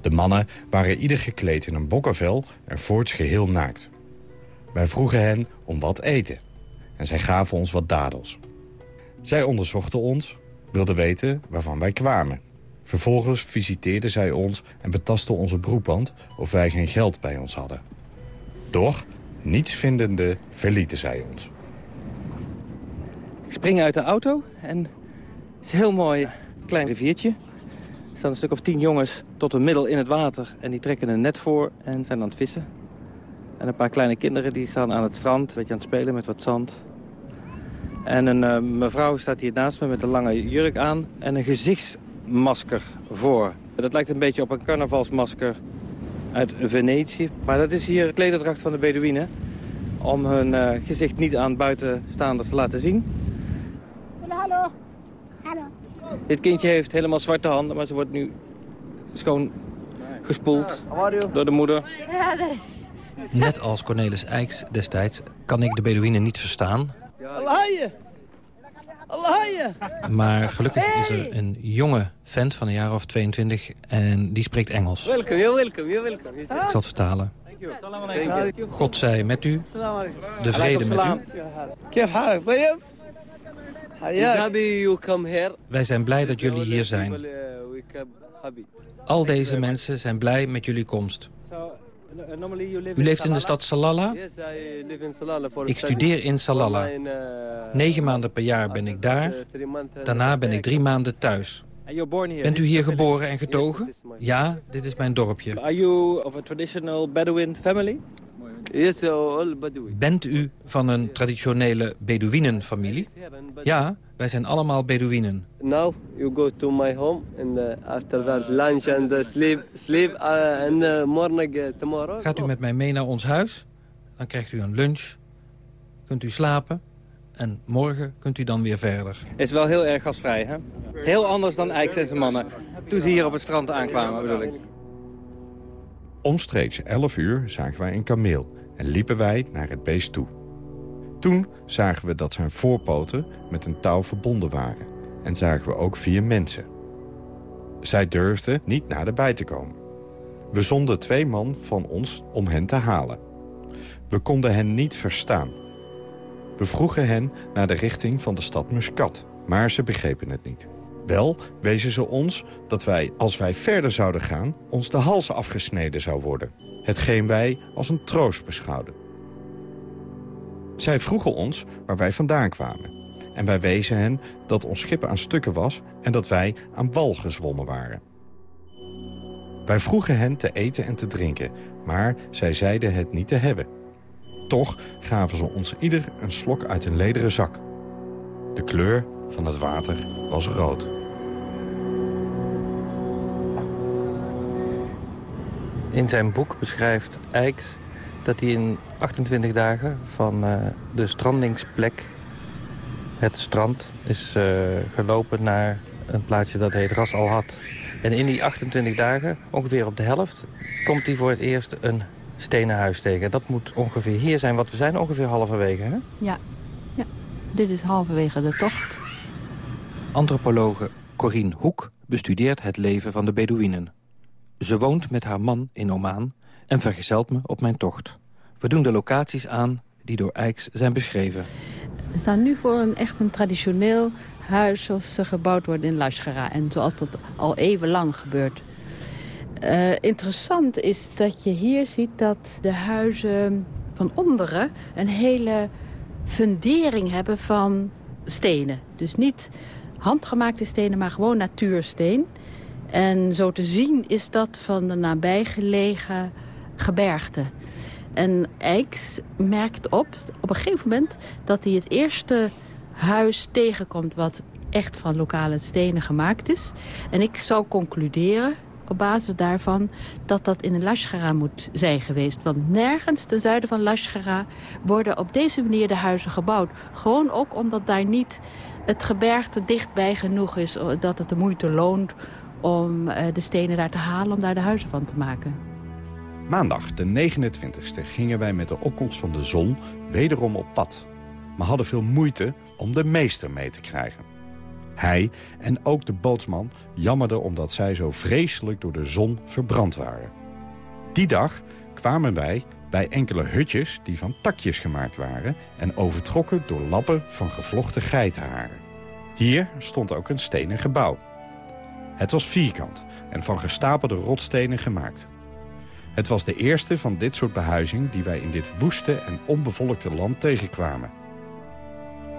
De mannen waren ieder gekleed in een bokkenvel en voorts geheel naakt. Wij vroegen hen om wat eten en zij gaven ons wat dadels. Zij onderzochten ons, wilden weten waarvan wij kwamen Vervolgens visiteerden zij ons en betasten onze broekband of wij geen geld bij ons hadden. Doch, niets vindende, verlieten zij ons. Ik spring uit de auto en het is een heel mooi klein riviertje. Er staan een stuk of tien jongens tot een middel in het water en die trekken een net voor en zijn aan het vissen. En een paar kleine kinderen die staan aan het strand, een beetje aan het spelen met wat zand. En een uh, mevrouw staat hier naast me met een lange jurk aan en een gezichts masker voor. Dat lijkt een beetje op een carnavalsmasker uit Venetië. Maar dat is hier klederdracht van de Bedouinen. Om hun uh, gezicht niet aan buitenstaanders te laten zien. Hallo. Hallo. Dit kindje heeft helemaal zwarte handen, maar ze wordt nu schoon gespoeld door de moeder. Net als Cornelis Eiks destijds kan ik de Bedouinen niet verstaan. Maar gelukkig is er een jonge vent van een jaar of 22 en die spreekt Engels. Welkom, you're welcome, you're welcome. Ik zal het vertalen. God zij met u. De vrede met u. Wij zijn blij dat jullie hier zijn. Al deze mensen zijn blij met jullie komst. U leeft in de stad Salala? Ik studeer in Salala. Negen maanden per jaar ben ik daar. Daarna ben ik drie maanden thuis. Bent u hier geboren en getogen? Ja, dit is mijn dorpje. Are you of a traditional Bedouin family? Bent u van een traditionele Bedouinenfamilie? Ja, wij zijn allemaal Bedouinen. Now you go to my home and uh, after that lunch and uh, sleep, sleep uh, and morning tomorrow. Gaat u met mij mee naar ons huis? Dan krijgt u een lunch. Kunt u slapen? En morgen kunt u dan weer verder. Is wel heel erg gastvrij, hè? Heel anders dan Eiks en zijn mannen. Toen ze hier op het strand aankwamen, bedoel ik. Omstreeks 11 uur zagen wij een kameel en liepen wij naar het beest toe. Toen zagen we dat zijn voorpoten met een touw verbonden waren. En zagen we ook vier mensen. Zij durfden niet naderbij te komen. We zonden twee man van ons om hen te halen. We konden hen niet verstaan. We vroegen hen naar de richting van de stad Muscat, maar ze begrepen het niet. Wel wezen ze ons dat wij, als wij verder zouden gaan... ons de hals afgesneden zou worden. Hetgeen wij als een troost beschouwden. Zij vroegen ons waar wij vandaan kwamen. En wij wezen hen dat ons schip aan stukken was... en dat wij aan wal gezwommen waren. Wij vroegen hen te eten en te drinken, maar zij zeiden het niet te hebben. Toch gaven ze ons ieder een slok uit een lederen zak. De kleur van het water was rood. In zijn boek beschrijft Eiks dat hij in 28 dagen van uh, de strandingsplek, het strand, is uh, gelopen naar een plaatsje dat heet Ras Al Had. En in die 28 dagen, ongeveer op de helft, komt hij voor het eerst een stenen huis tegen. Dat moet ongeveer hier zijn, want we zijn ongeveer halverwege, hè? Ja, ja. dit is halverwege de tocht. Antropologe Corine Hoek bestudeert het leven van de Bedouinen. Ze woont met haar man in Oman en vergezelt me op mijn tocht. We doen de locaties aan die door Eiks zijn beschreven. We staan nu voor een echt een traditioneel huis zoals ze gebouwd worden in Lashkara. En zoals dat al even lang gebeurt. Uh, interessant is dat je hier ziet dat de huizen van onderen een hele fundering hebben van stenen. Dus niet handgemaakte stenen, maar gewoon natuursteen. En zo te zien is dat van de nabijgelegen gebergte. En Eiks merkt op, op een gegeven moment... dat hij het eerste huis tegenkomt wat echt van lokale stenen gemaakt is. En ik zou concluderen op basis daarvan dat dat in Lashkara moet zijn geweest. Want nergens ten zuiden van Lashkara worden op deze manier de huizen gebouwd. Gewoon ook omdat daar niet het gebergte dichtbij genoeg is... dat het de moeite loont om eh, de stenen daar te halen om daar de huizen van te maken. Maandag, de 29e, gingen wij met de opkomst van de zon wederom op pad. Maar hadden veel moeite om de meester mee te krijgen. Hij en ook de bootsman jammerden omdat zij zo vreselijk door de zon verbrand waren. Die dag kwamen wij bij enkele hutjes die van takjes gemaakt waren... en overtrokken door lappen van gevlochten geitenharen. Hier stond ook een stenen gebouw. Het was vierkant en van gestapelde rotstenen gemaakt. Het was de eerste van dit soort behuizing die wij in dit woeste en onbevolkte land tegenkwamen.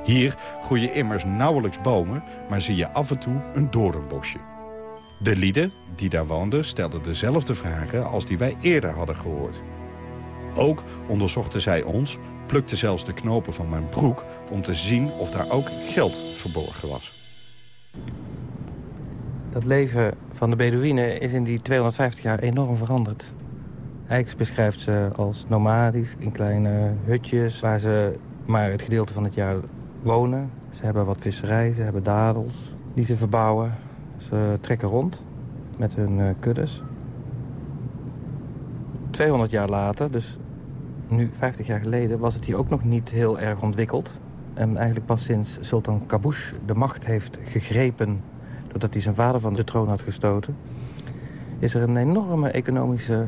Hier groeien immers nauwelijks bomen, maar zie je af en toe een doornbosje. De lieden die daar woonden stelden dezelfde vragen als die wij eerder hadden gehoord. Ook onderzochten zij ons, plukten zelfs de knopen van mijn broek... om te zien of daar ook geld verborgen was. Dat leven van de Bedouinen is in die 250 jaar enorm veranderd. Eiks beschrijft ze als nomadisch, in kleine hutjes... waar ze maar het gedeelte van het jaar wonen. Ze hebben wat visserij, ze hebben dadels die ze verbouwen. Ze trekken rond met hun uh, kuddes. 200 jaar later, dus nu 50 jaar geleden... was het hier ook nog niet heel erg ontwikkeld. En eigenlijk pas sinds Sultan Qaboos de macht heeft gegrepen... doordat hij zijn vader van de troon had gestoten... is er een enorme economische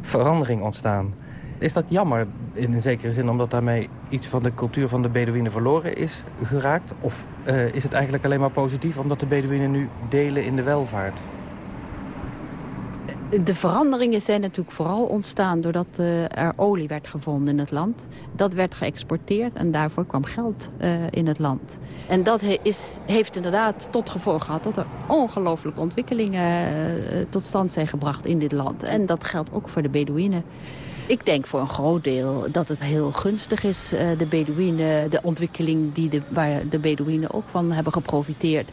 verandering ontstaan. Is dat jammer in een zekere zin omdat daarmee iets van de cultuur van de Bedouinen verloren is geraakt? Of uh, is het eigenlijk alleen maar positief omdat de Bedouinen nu delen in de welvaart? De veranderingen zijn natuurlijk vooral ontstaan doordat uh, er olie werd gevonden in het land. Dat werd geëxporteerd en daarvoor kwam geld uh, in het land. En dat is, heeft inderdaad tot gevolg gehad dat er ongelooflijke ontwikkelingen tot stand zijn gebracht in dit land. En dat geldt ook voor de Bedouinen. Ik denk voor een groot deel dat het heel gunstig is, uh, de Bedouinen, de ontwikkeling die de, waar de Bedouinen ook van hebben geprofiteerd.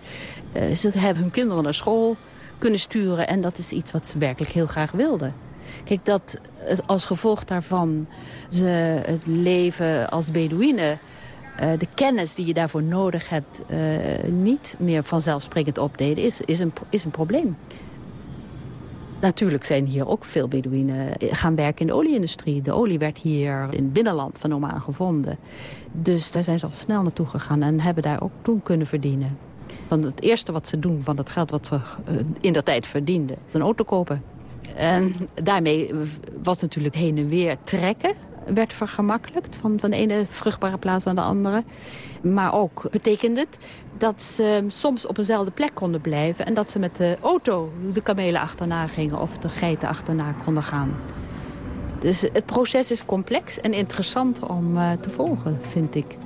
Uh, ze hebben hun kinderen naar school kunnen sturen en dat is iets wat ze werkelijk heel graag wilden. Kijk, dat als gevolg daarvan ze het leven als Bedouinen... De kennis die je daarvoor nodig hebt niet meer vanzelfsprekend opdeden, is, is, een, is een probleem. Natuurlijk zijn hier ook veel Bedouinen gaan werken in de olieindustrie. De olie werd hier in het binnenland van Oman gevonden. Dus daar zijn ze al snel naartoe gegaan en hebben daar ook toen kunnen verdienen. Want het eerste wat ze doen van het geld wat ze in dat tijd verdienden... een auto kopen. En daarmee was natuurlijk heen en weer trekken werd vergemakkelijkt van, van de ene vruchtbare plaats naar de andere. Maar ook betekende het dat ze soms op eenzelfde plek konden blijven... en dat ze met de auto de kamelen achterna gingen of de geiten achterna konden gaan. Dus het proces is complex en interessant om uh, te volgen, vind ik.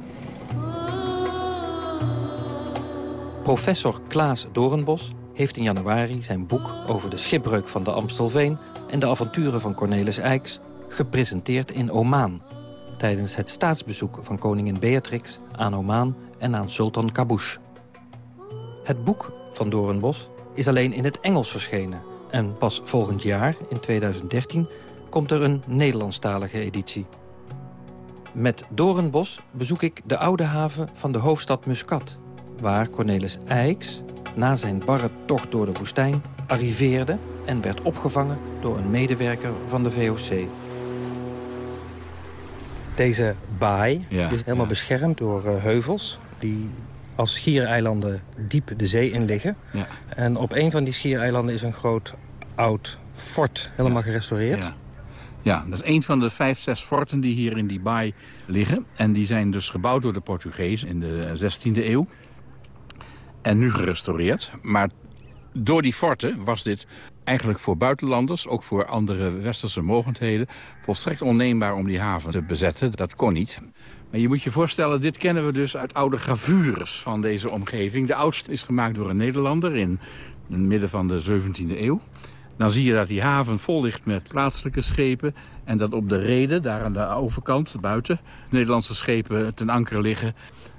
Professor Klaas Doornbos heeft in januari zijn boek over de schipbreuk van de Amstelveen... en de avonturen van Cornelis Eiks gepresenteerd in Oman... tijdens het staatsbezoek van koningin Beatrix aan Oman en aan Sultan Qaboos. Het boek van Doornbos is alleen in het Engels verschenen. En pas volgend jaar, in 2013, komt er een Nederlandstalige editie. Met Doornbos bezoek ik de oude haven van de hoofdstad Muscat... waar Cornelis Eyx na zijn barre tocht door de woestijn arriveerde... en werd opgevangen door een medewerker van de VOC. Deze baai is helemaal beschermd door uh, heuvels... die als schiereilanden diep de zee in liggen. Ja. En op een van die schiereilanden is een groot oud fort helemaal gerestaureerd. Ja. Ja, dat is een van de vijf, zes forten die hier in die baai liggen. En die zijn dus gebouwd door de Portugezen in de 16e eeuw. En nu gerestaureerd. Maar door die forten was dit eigenlijk voor buitenlanders... ook voor andere westerse mogendheden... volstrekt onneembaar om die haven te bezetten. Dat kon niet. Maar je moet je voorstellen, dit kennen we dus uit oude gravures van deze omgeving. De oudste is gemaakt door een Nederlander in het midden van de 17e eeuw. Dan zie je dat die haven vol ligt met plaatselijke schepen... en dat op de reden, daar aan de overkant, buiten... Nederlandse schepen ten anker liggen.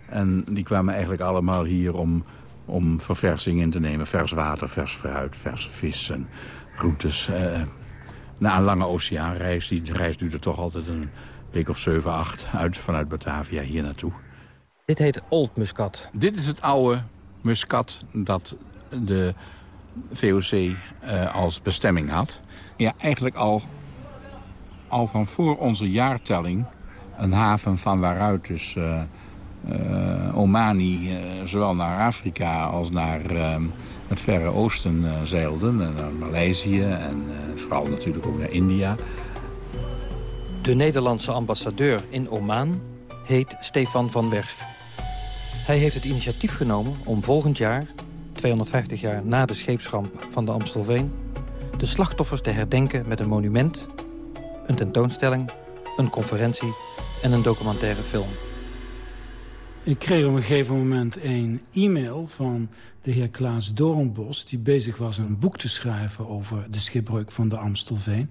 En die kwamen eigenlijk allemaal hier om, om verversing in te nemen. Vers water, vers fruit, verse vis en routes. Eh, na een lange oceaanreis, die reis duurde toch altijd een week of 7, 8... Uit, vanuit Batavia hier naartoe. Dit heet Old Muscat. Dit is het oude Muscat dat de VOC uh, als bestemming had. Ja, eigenlijk al, al van voor onze jaartelling een haven van waaruit dus uh, Omani zowel naar Afrika als naar het Verre Oosten zeilden. naar Maleisië en vooral natuurlijk ook naar India. De Nederlandse ambassadeur in Oman heet Stefan van Werf. Hij heeft het initiatief genomen om volgend jaar 250 jaar na de scheepsramp van de Amstelveen... de slachtoffers te herdenken met een monument, een tentoonstelling, een conferentie en een documentaire film. Ik kreeg op een gegeven moment een e-mail van de heer Klaas Doornbos... die bezig was een boek te schrijven over de schipbreuk van de Amstelveen.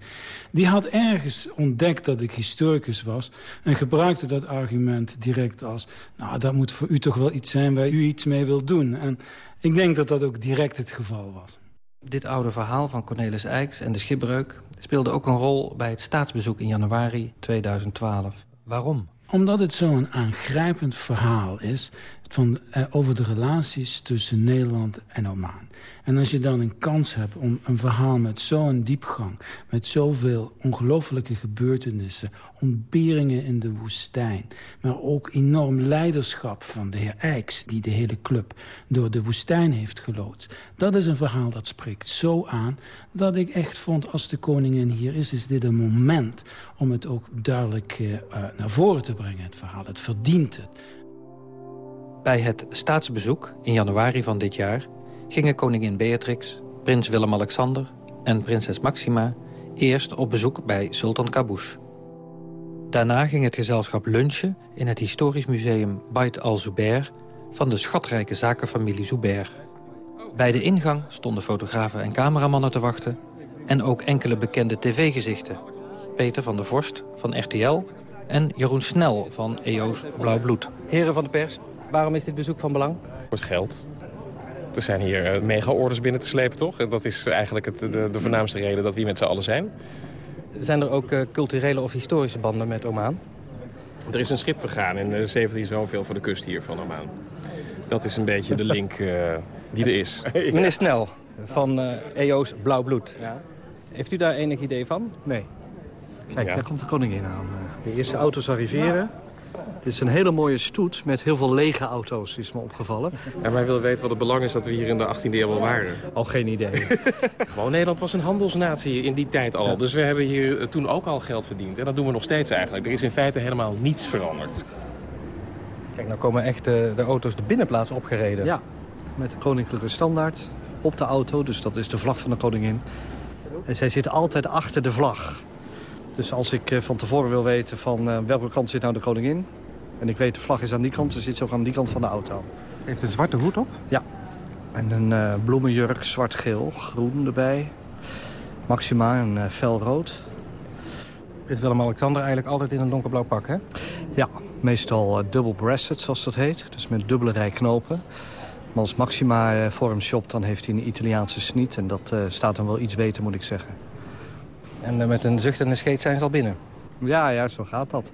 Die had ergens ontdekt dat ik historicus was... en gebruikte dat argument direct als... nou, dat moet voor u toch wel iets zijn waar u iets mee wilt doen. En ik denk dat dat ook direct het geval was. Dit oude verhaal van Cornelis Eyks en de schipbreuk... speelde ook een rol bij het staatsbezoek in januari 2012. Waarom? Omdat het zo'n aangrijpend verhaal is van, eh, over de relaties tussen Nederland en Oman. En als je dan een kans hebt om een verhaal met zo'n diepgang... met zoveel ongelofelijke gebeurtenissen... ontberingen in de woestijn... maar ook enorm leiderschap van de heer Eyks... die de hele club door de woestijn heeft geloodst. Dat is een verhaal dat spreekt zo aan... dat ik echt vond, als de koningin hier is... is dit een moment om het ook duidelijk uh, naar voren te brengen, het verhaal. Het verdient het. Bij het staatsbezoek in januari van dit jaar... gingen koningin Beatrix, prins Willem-Alexander en prinses Maxima... eerst op bezoek bij Sultan Qaboos. Daarna ging het gezelschap lunchen in het historisch museum Bait al-Zubair... van de schatrijke zakenfamilie Zubair. Bij de ingang stonden fotografen en cameramannen te wachten... en ook enkele bekende tv-gezichten. Peter van der Vorst van RTL en Jeroen Snel van EO's Blauw Bloed. Heren van de pers, Waarom is dit bezoek van belang? Voor het geld. Er zijn hier eh, mega-orders binnen te slepen, toch? En dat is eigenlijk het, de, de voornaamste reden dat we hier met z'n allen zijn. Zijn er ook uh, culturele of historische banden met Oman? Er is een schip vergaan in de 17 zoveel voor de kust hier van Oman. Dat is een beetje de link uh, die er is. Meneer Snel, van uh, EO's Blauw Bloed. Ja. Heeft u daar enig idee van? Nee. Kijk, ja. daar komt de koningin aan. De eerste auto's arriveren. Het is een hele mooie stoet met heel veel lege auto's, is me opgevallen. En wij willen weten wat het belang is dat we hier in de 18e eeuw al waren. Al geen idee. Gewoon, Nederland was een handelsnatie in die tijd al. Dus we hebben hier eh, toen ook al geld verdiend. En dat doen we nog steeds eigenlijk. Er is in feite helemaal niets veranderd. Kijk, nou komen echt de, eh, de auto's de binnenplaats opgereden. Ja, met de koninklijke standaard op de auto. Dus dat is de vlag van de koningin. En zij zit altijd achter de vlag. Dus als ik eh, van tevoren wil weten van welke kant zit nou de koningin... En ik weet, de vlag is aan die kant, ze zit zo aan die kant van de auto. Ze heeft een zwarte hoed op? Ja. En een uh, bloemenjurk, zwart-geel, groen erbij. Maxima een uh, felrood. Is Willem-Alexander eigenlijk altijd in een donkerblauw pak, hè? Ja, meestal uh, double breasted, zoals dat heet. Dus met dubbele rij knopen. Maar als Maxima vorm shopt, dan heeft hij een Italiaanse sniet. En dat staat dan wel iets beter, moet ik zeggen. En met een zucht en een scheet zijn ze al binnen? Ja, ja, zo gaat dat.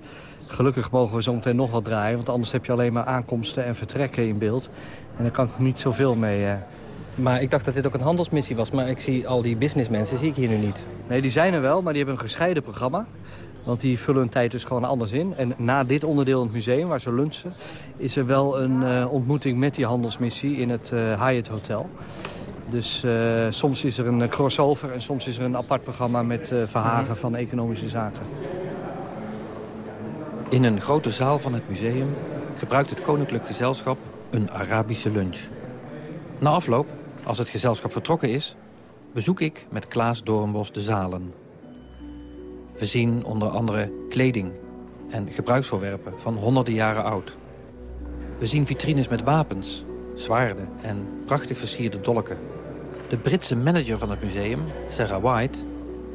Gelukkig mogen we zo meteen nog wat draaien. Want anders heb je alleen maar aankomsten en vertrekken in beeld. En daar kan ik niet zoveel mee. Uh... Maar ik dacht dat dit ook een handelsmissie was. Maar ik zie al die businessmensen zie ik hier nu niet. Nee, die zijn er wel, maar die hebben een gescheiden programma. Want die vullen hun tijd dus gewoon anders in. En na dit onderdeel in het museum, waar ze lunchen... is er wel een uh, ontmoeting met die handelsmissie in het uh, Hyatt Hotel. Dus uh, soms is er een crossover en soms is er een apart programma... met Verhagen van Economische Zaken. In een grote zaal van het museum gebruikt het Koninklijk Gezelschap een Arabische lunch. Na afloop, als het gezelschap vertrokken is, bezoek ik met Klaas Doornbos de zalen. We zien onder andere kleding en gebruiksvoorwerpen van honderden jaren oud. We zien vitrines met wapens, zwaarden en prachtig versierde dolken. De Britse manager van het museum, Sarah White,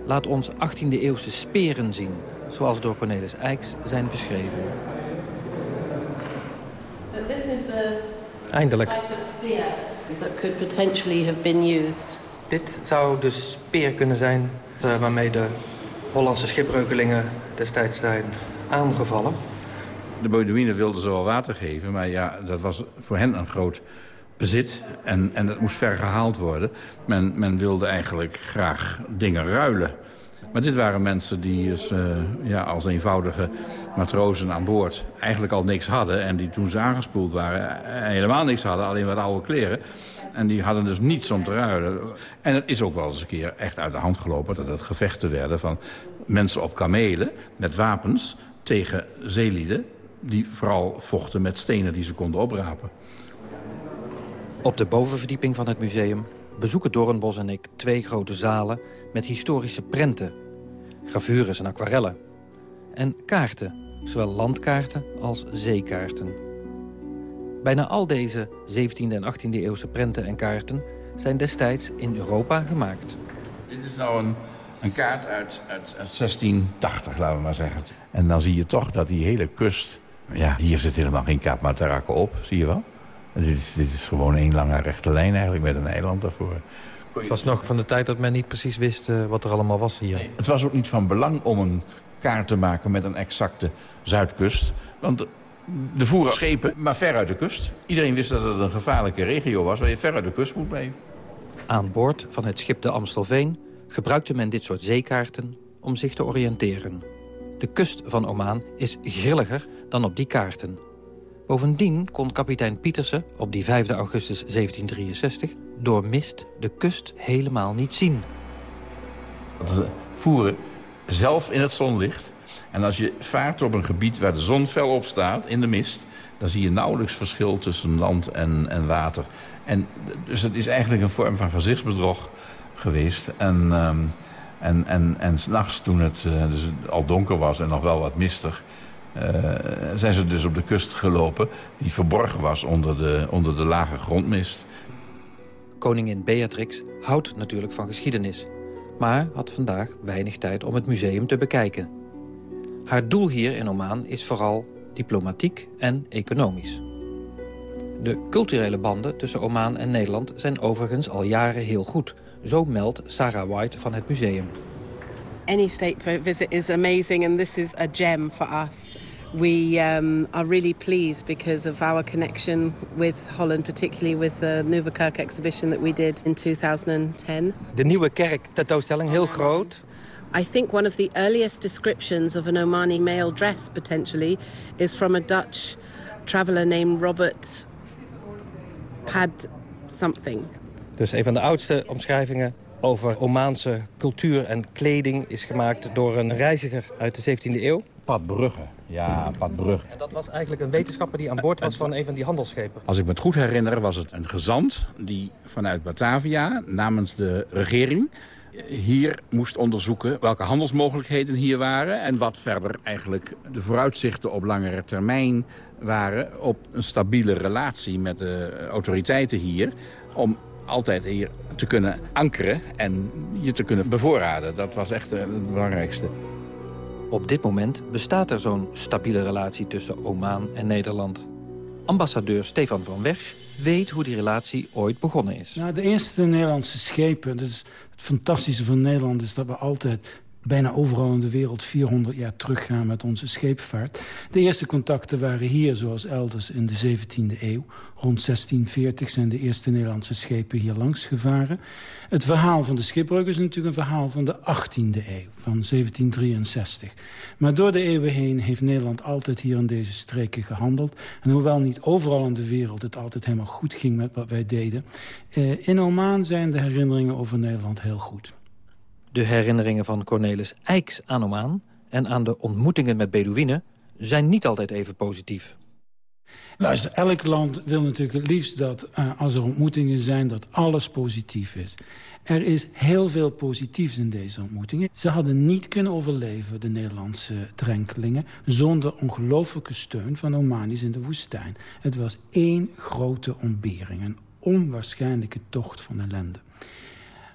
laat ons 18e-eeuwse speren zien zoals door Cornelis Eyks zijn beschreven. Eindelijk. That could potentially have been used. Dit zou de speer kunnen zijn uh, waarmee de Hollandse schipbreukelingen destijds zijn aangevallen. De Bedouinen wilden ze wel water geven, maar ja, dat was voor hen een groot bezit. En, en dat moest ver gehaald worden. Men, men wilde eigenlijk graag dingen ruilen. Maar dit waren mensen die dus, uh, ja, als eenvoudige matrozen aan boord eigenlijk al niks hadden. En die toen ze aangespoeld waren eh, helemaal niks hadden, alleen wat oude kleren. En die hadden dus niets om te ruilen. En het is ook wel eens een keer echt uit de hand gelopen... dat het gevechten werden van mensen op kamelen met wapens tegen zeelieden... die vooral vochten met stenen die ze konden oprapen. Op de bovenverdieping van het museum bezoeken Doornbos en ik twee grote zalen met historische prenten, gravures en aquarellen. En kaarten, zowel landkaarten als zeekaarten. Bijna al deze 17e en 18e eeuwse prenten en kaarten zijn destijds in Europa gemaakt. Dit is nou een, kaart uit, uit, 1680, laten we maar zeggen. En dan zie je toch dat die hele kust... Ja, hier zit helemaal geen Kaap Matarake op, zie je wel? Dit is, dit is gewoon één lange rechte lijn eigenlijk met een eiland daarvoor. Het was nog van de tijd dat men niet precies wist uh, wat er allemaal was hier. het was ook niet van belang om een kaart te maken met een exacte zuidkust. Want er voeren schepen, maar ver uit de kust. Iedereen wist dat het een gevaarlijke regio was waar je ver uit de kust moet blijven. Aan boord van het schip de Amstelveen gebruikte men dit soort zeekaarten om zich te oriënteren. De kust van Oman is grilliger dan op die kaarten. Bovendien kon kapitein Pietersen op die 5 augustus 1763 door mist de kust helemaal niet zien. Ze voeren zelf in het zonlicht. En als je vaart op een gebied waar de zon fel op staat, in de mist... dan zie je nauwelijks verschil tussen land en, en water. En, dus het is eigenlijk een vorm van gezichtsbedrog geweest. En, um, en, en, en s'nachts, toen het uh, dus al donker was en nog wel wat mistig... Uh, zijn ze dus op de kust gelopen die verborgen was onder de, onder de lage grondmist. Koningin Beatrix houdt natuurlijk van geschiedenis... maar had vandaag weinig tijd om het museum te bekijken. Haar doel hier in Oman is vooral diplomatiek en economisch. De culturele banden tussen Oman en Nederland zijn overigens al jaren heel goed. Zo meldt Sarah White van het museum. Any state visit is amazing and this is a gem for us. we um, are really pleased because of our connection with Holland, particularly with the Nieuwe Kerk exhibition that we did in 2010. De Nieuwe Kerk tentoonstelling, heel groot. I think one of the earliest descriptions of an Omani male dress, potentially, is from a Dutch traveller named Robert Pad something. Dus een van de oudste omschrijvingen over Omaanse cultuur en kleding is gemaakt door een reiziger uit de 17e eeuw. Pad Brugge. Ja, Pad Brugge. En dat was eigenlijk een wetenschapper die aan boord was van een van die handelsschepen. Als ik me het goed herinner was het een gezant die vanuit Batavia namens de regering hier moest onderzoeken welke handelsmogelijkheden hier waren... en wat verder eigenlijk de vooruitzichten op langere termijn waren... op een stabiele relatie met de autoriteiten hier... om altijd hier te kunnen ankeren en je te kunnen bevoorraden. Dat was echt het belangrijkste. Op dit moment bestaat er zo'n stabiele relatie tussen Oman en Nederland. Ambassadeur Stefan van Wersch weet hoe die relatie ooit begonnen is. Nou, de eerste Nederlandse schepen, dat is het fantastische van Nederland... is dat we altijd bijna overal in de wereld 400 jaar teruggaan met onze scheepvaart. De eerste contacten waren hier, zoals elders, in de 17e eeuw. Rond 1640 zijn de eerste Nederlandse schepen hier langs gevaren. Het verhaal van de schipbreuk is natuurlijk een verhaal van de 18e eeuw, van 1763. Maar door de eeuwen heen heeft Nederland altijd hier in deze streken gehandeld. En hoewel niet overal in de wereld het altijd helemaal goed ging met wat wij deden... Eh, in Oman zijn de herinneringen over Nederland heel goed de herinneringen van Cornelis Eijks aan Oman... en aan de ontmoetingen met Bedouinen zijn niet altijd even positief. Luister, elk land wil natuurlijk het liefst dat uh, als er ontmoetingen zijn... dat alles positief is. Er is heel veel positiefs in deze ontmoetingen. Ze hadden niet kunnen overleven, de Nederlandse drenkelingen... zonder ongelooflijke steun van Omanis in de woestijn. Het was één grote ontbering, een onwaarschijnlijke tocht van ellende.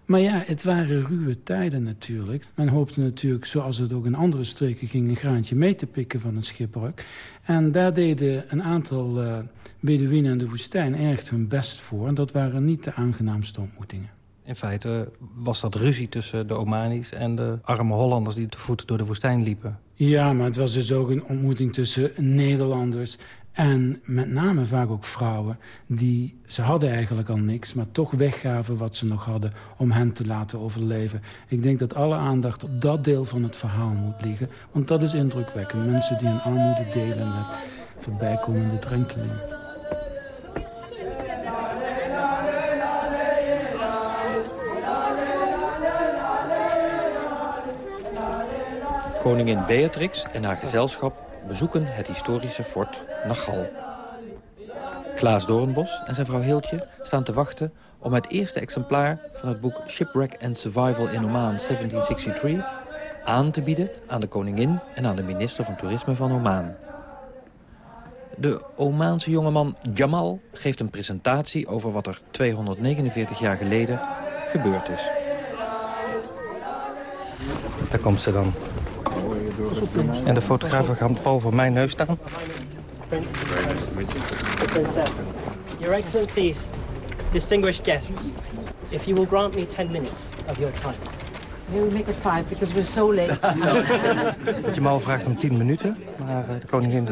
Maar ja, het waren ruwe tijden natuurlijk. Men hoopte natuurlijk, zoals het ook in andere streken ging... een graantje mee te pikken van een schipbreuk. En daar deden een aantal uh, Bedouinen in de woestijn erg hun best voor. En dat waren niet de aangenaamste ontmoetingen. In feite was dat ruzie tussen de Omanis en de arme Hollanders... die te voet door de woestijn liepen. Ja, maar het was dus ook een ontmoeting tussen Nederlanders en met name vaak ook vrouwen die, ze hadden eigenlijk al niks... maar toch weggaven wat ze nog hadden om hen te laten overleven. Ik denk dat alle aandacht op dat deel van het verhaal moet liggen. Want dat is indrukwekkend. Mensen die hun armoede delen met voorbijkomende drenkelingen. Koningin Beatrix en haar gezelschap bezoeken het historische fort Nachal. Klaas Doornbos en zijn vrouw Hiltje staan te wachten om het eerste exemplaar van het boek Shipwreck and Survival in Oman 1763 aan te bieden aan de koningin en aan de minister van Toerisme van Oman. De Omaanse jongeman Jamal geeft een presentatie over wat er 249 jaar geleden gebeurd is. Daar komt ze dan. En de fotografen gaan pal voor mijn neus staan. Princess, Your Excellencies, distinguished guests, if you will grant me 10 minutes of your time. We will make it five because we're so late. Jamal vraagt om 10 minuten, maar eh, de koningin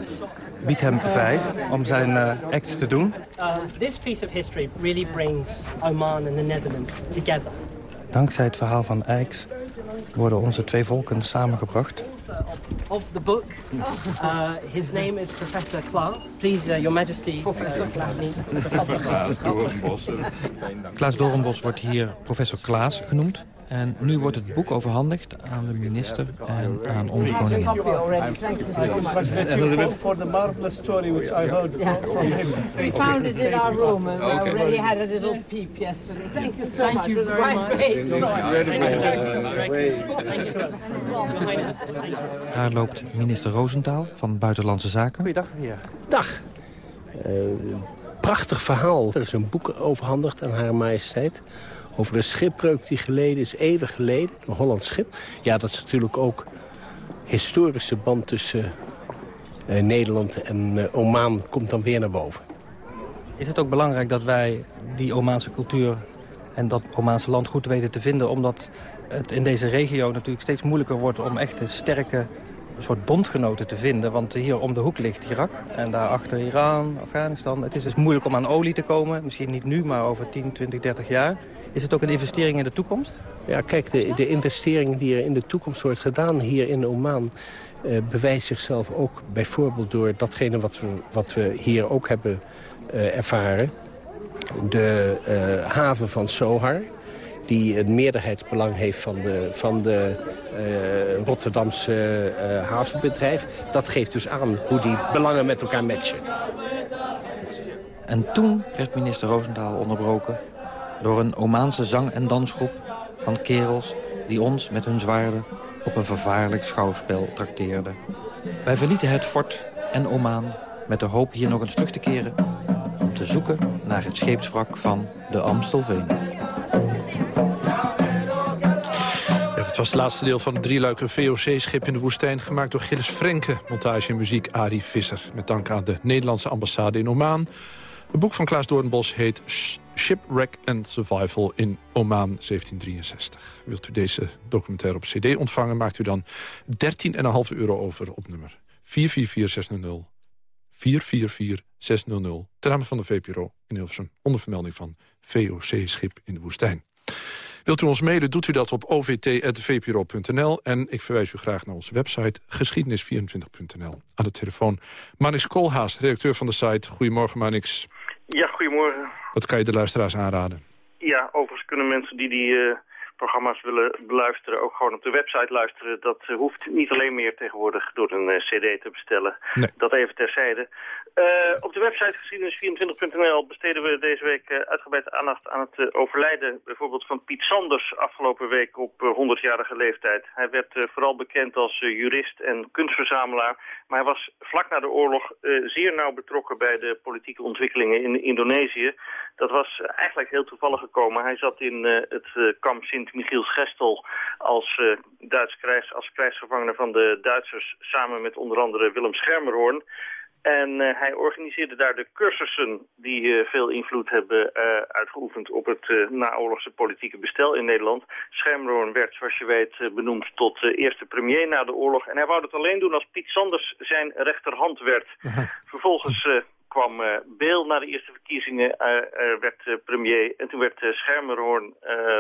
biedt hem vijf om zijn uh, act te doen. Uh, this piece of history really brings Oman and the Netherlands together. Dankzij het verhaal van Aix worden onze twee volken samengebracht. Of the book. Uh, his name is Professor Klaas. Please, uh, Your Majesty. Professor Klaas. Klaas Doornbos wordt hier professor Klaas genoemd. En nu wordt het boek overhandigd aan de minister en aan onze koningin. For the marvelous story which I heard from him. We found it in our room and we already had a little peep yesterday. Thank you so much. Thank you very much. Daar loopt minister Roosentaal van Buitenlandse Zaken. Goeiedag. Dag. Uh, prachtig verhaal. Er is een boek overhandigd aan haar majesteit over een schipbreuk die geleden is, eeuwig geleden. Een Hollands schip. Ja, dat is natuurlijk ook historische band tussen uh, Nederland en uh, Oman komt dan weer naar boven. Is het ook belangrijk dat wij die Omaanse cultuur en dat Omaanse land goed weten te vinden... omdat het in deze regio natuurlijk steeds moeilijker wordt om echte sterke soort bondgenoten te vinden. Want hier om de hoek ligt Irak en daarachter Iran, Afghanistan. Het is dus moeilijk om aan olie te komen. Misschien niet nu, maar over 10, 20, 30 jaar. Is het ook een investering in de toekomst? Ja, kijk, de, de investering die er in de toekomst wordt gedaan hier in Oman... Uh, bewijst zichzelf ook bijvoorbeeld door datgene wat we, wat we hier ook hebben uh, ervaren. De uh, haven van Sohar, die een meerderheidsbelang heeft van de, van de uh, Rotterdamse uh, havenbedrijf. Dat geeft dus aan hoe die belangen met elkaar matchen. En toen werd minister Roosendaal onderbroken door een Omaanse zang- en dansgroep van kerels die ons met hun zwaarden op een vervaarlijk schouwspel trakteerden. Wij verlieten het fort en Omaan met de hoop hier nog eens terug te keren... om te zoeken naar het scheepswrak van de Amstelveen. Het was het laatste deel van het drieluik VOC-schip in de woestijn... gemaakt door Gilles Frenke, montage en muziek Arie Visser. Met dank aan de Nederlandse ambassade in Oman. Het boek van Klaas Doornbos heet Shipwreck and Survival in Oman 1763. Wilt u deze documentaire op cd ontvangen... maakt u dan 13,5 euro over op nummer 444600. 444600. Ten name van de VPRO in Hilversum. Onder vermelding van VOC-schip in de woestijn. Wilt u ons mailen, doet u dat op ovt.vpro.nl. En ik verwijs u graag naar onze website geschiedenis24.nl. Aan de telefoon Manix Koolhaas, redacteur van de site. Goedemorgen Manix. Ja, goedemorgen. Wat kan je de luisteraars aanraden? Ja, overigens kunnen mensen die die uh, programma's willen beluisteren... ook gewoon op de website luisteren. Dat uh, hoeft niet alleen meer tegenwoordig door een uh, cd te bestellen. Nee. Dat even terzijde. op de website geschiedenis24.nl besteden we deze week uitgebreid aandacht aan het overlijden... bijvoorbeeld van Piet Sanders afgelopen week op 100-jarige leeftijd. Hij werd vooral bekend als jurist en kunstverzamelaar... maar hij was vlak na de oorlog zeer nauw betrokken bij de politieke ontwikkelingen in Indonesië. Dat was eigenlijk heel toevallig gekomen. Hij zat in het kamp Sint-Michiels-Gestel als, Duits krijgs, als krijgsgevangene van de Duitsers... samen met onder andere Willem Schermerhorn... En uh, hij organiseerde daar de cursussen die uh, veel invloed hebben uh, uitgeoefend op het naoorlogse politieke bestel in Nederland. Schermroorn werd, zoals je weet, benoemd tot eerste premier na de oorlog. En hij wou dat alleen doen als Piet Sanders zijn rechterhand werd. Vervolgens kwam uh, Beel na de eerste verkiezingen, uh, werd premier. En toen werd Schermerhorn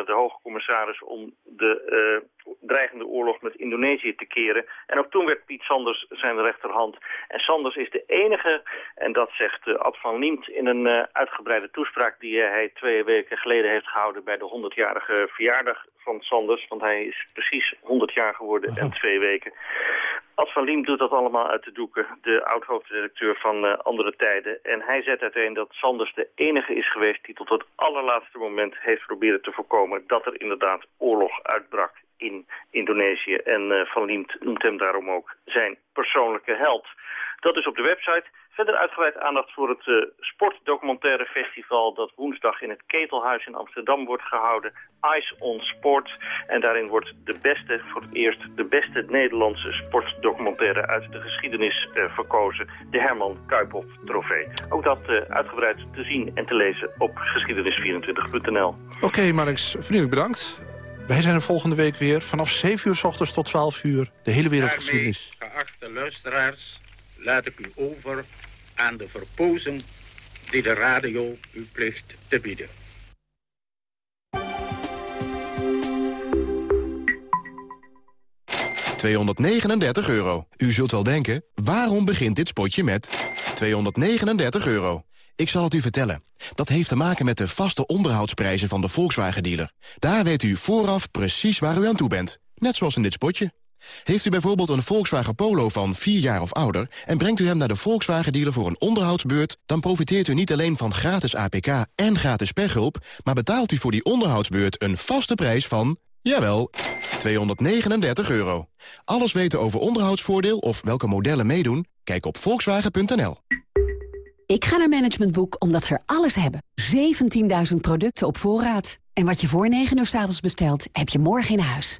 de hoge commissaris om de dreigende oorlog met Indonesië te keren. En ook toen werd Piet Sanders zijn rechterhand. En Sanders is de enige, en dat zegt Ad van Liemt in een uitgebreide toespraak die hij twee weken geleden heeft gehouden bij de 100-jarige verjaardag van Sanders. Want hij is precies 100 jaar geworden en twee weken. Ad van Liem doet dat allemaal uit de doeken, de oud-hoofdredacteur van uh, Andere Tijden. En hij zet uiteen dat Sanders de enige is geweest die tot het allerlaatste moment heeft proberen te voorkomen dat er inderdaad oorlog uitbrak in Indonesië. En uh, Van Liemt noemt hem daarom ook zijn persoonlijke held. Dat is op de website. Verder uitgebreid aandacht voor het uh, sportdocumentaire festival... dat woensdag in het Ketelhuis in Amsterdam wordt gehouden. Ice on Sport. En daarin wordt de beste, voor het eerst de beste Nederlandse sportdocumentaire... uit de geschiedenis uh, verkozen. De Herman Kuiphoff trofee. Ook dat uh, uitgebreid te zien en te lezen op geschiedenis24.nl. Oké, okay, Marx, vriendelijk bedankt. Wij zijn er volgende week weer vanaf 7 uur s ochtends tot 12 uur. De hele wereldgeschiedenis. geachte luisteraars, laat ik u over aan de verpozen die de radio u plicht te bieden. ...239 euro. U zult wel denken, waarom begint dit spotje met 239 euro? Ik zal het u vertellen. Dat heeft te maken met de vaste onderhoudsprijzen van de Volkswagen-dealer. Daar weet u vooraf precies waar u aan toe bent. Net zoals in dit spotje. Heeft u bijvoorbeeld een Volkswagen Polo van 4 jaar of ouder... en brengt u hem naar de Volkswagen-dealer voor een onderhoudsbeurt... dan profiteert u niet alleen van gratis APK en gratis pechhulp... maar betaalt u voor die onderhoudsbeurt een vaste prijs van... jawel, 239 euro. Alles weten over onderhoudsvoordeel of welke modellen meedoen? Kijk op volkswagen.nl. Ik ga naar Management Boek omdat ze er alles hebben. 17.000 producten op voorraad. En wat je voor 9 uur s avonds bestelt, heb je morgen in huis.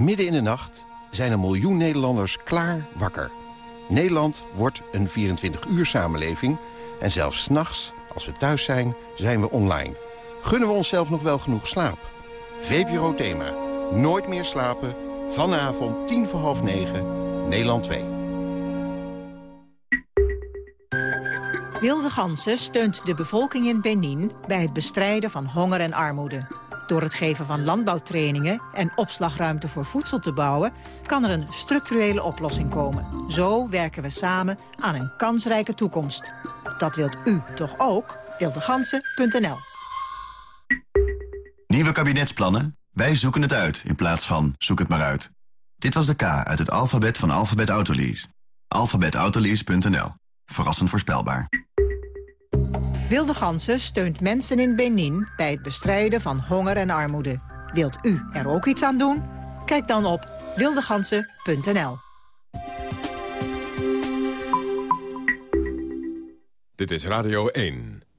Midden in de nacht zijn een miljoen Nederlanders klaar wakker. Nederland wordt een 24-uur samenleving. En zelfs s'nachts, als we thuis zijn, zijn we online. Gunnen we onszelf nog wel genoeg slaap? VPRO Thema. Nooit meer slapen. Vanavond tien voor half negen. Nederland 2. Wilde Gansen steunt de bevolking in Benin bij het bestrijden van honger en armoede. Door het geven van landbouwtrainingen en opslagruimte voor voedsel te bouwen... kan er een structurele oplossing komen. Zo werken we samen aan een kansrijke toekomst. Dat wilt u toch ook? Wildegansen.nl Nieuwe kabinetsplannen? Wij zoeken het uit in plaats van zoek het maar uit. Dit was de K uit het alfabet van Alphabet Autolease. Alphabetautolease.nl. Verrassend voorspelbaar. Wilde Gansen steunt mensen in Benin bij het bestrijden van honger en armoede. Wilt u er ook iets aan doen? Kijk dan op wildegansen.nl. Dit is Radio 1.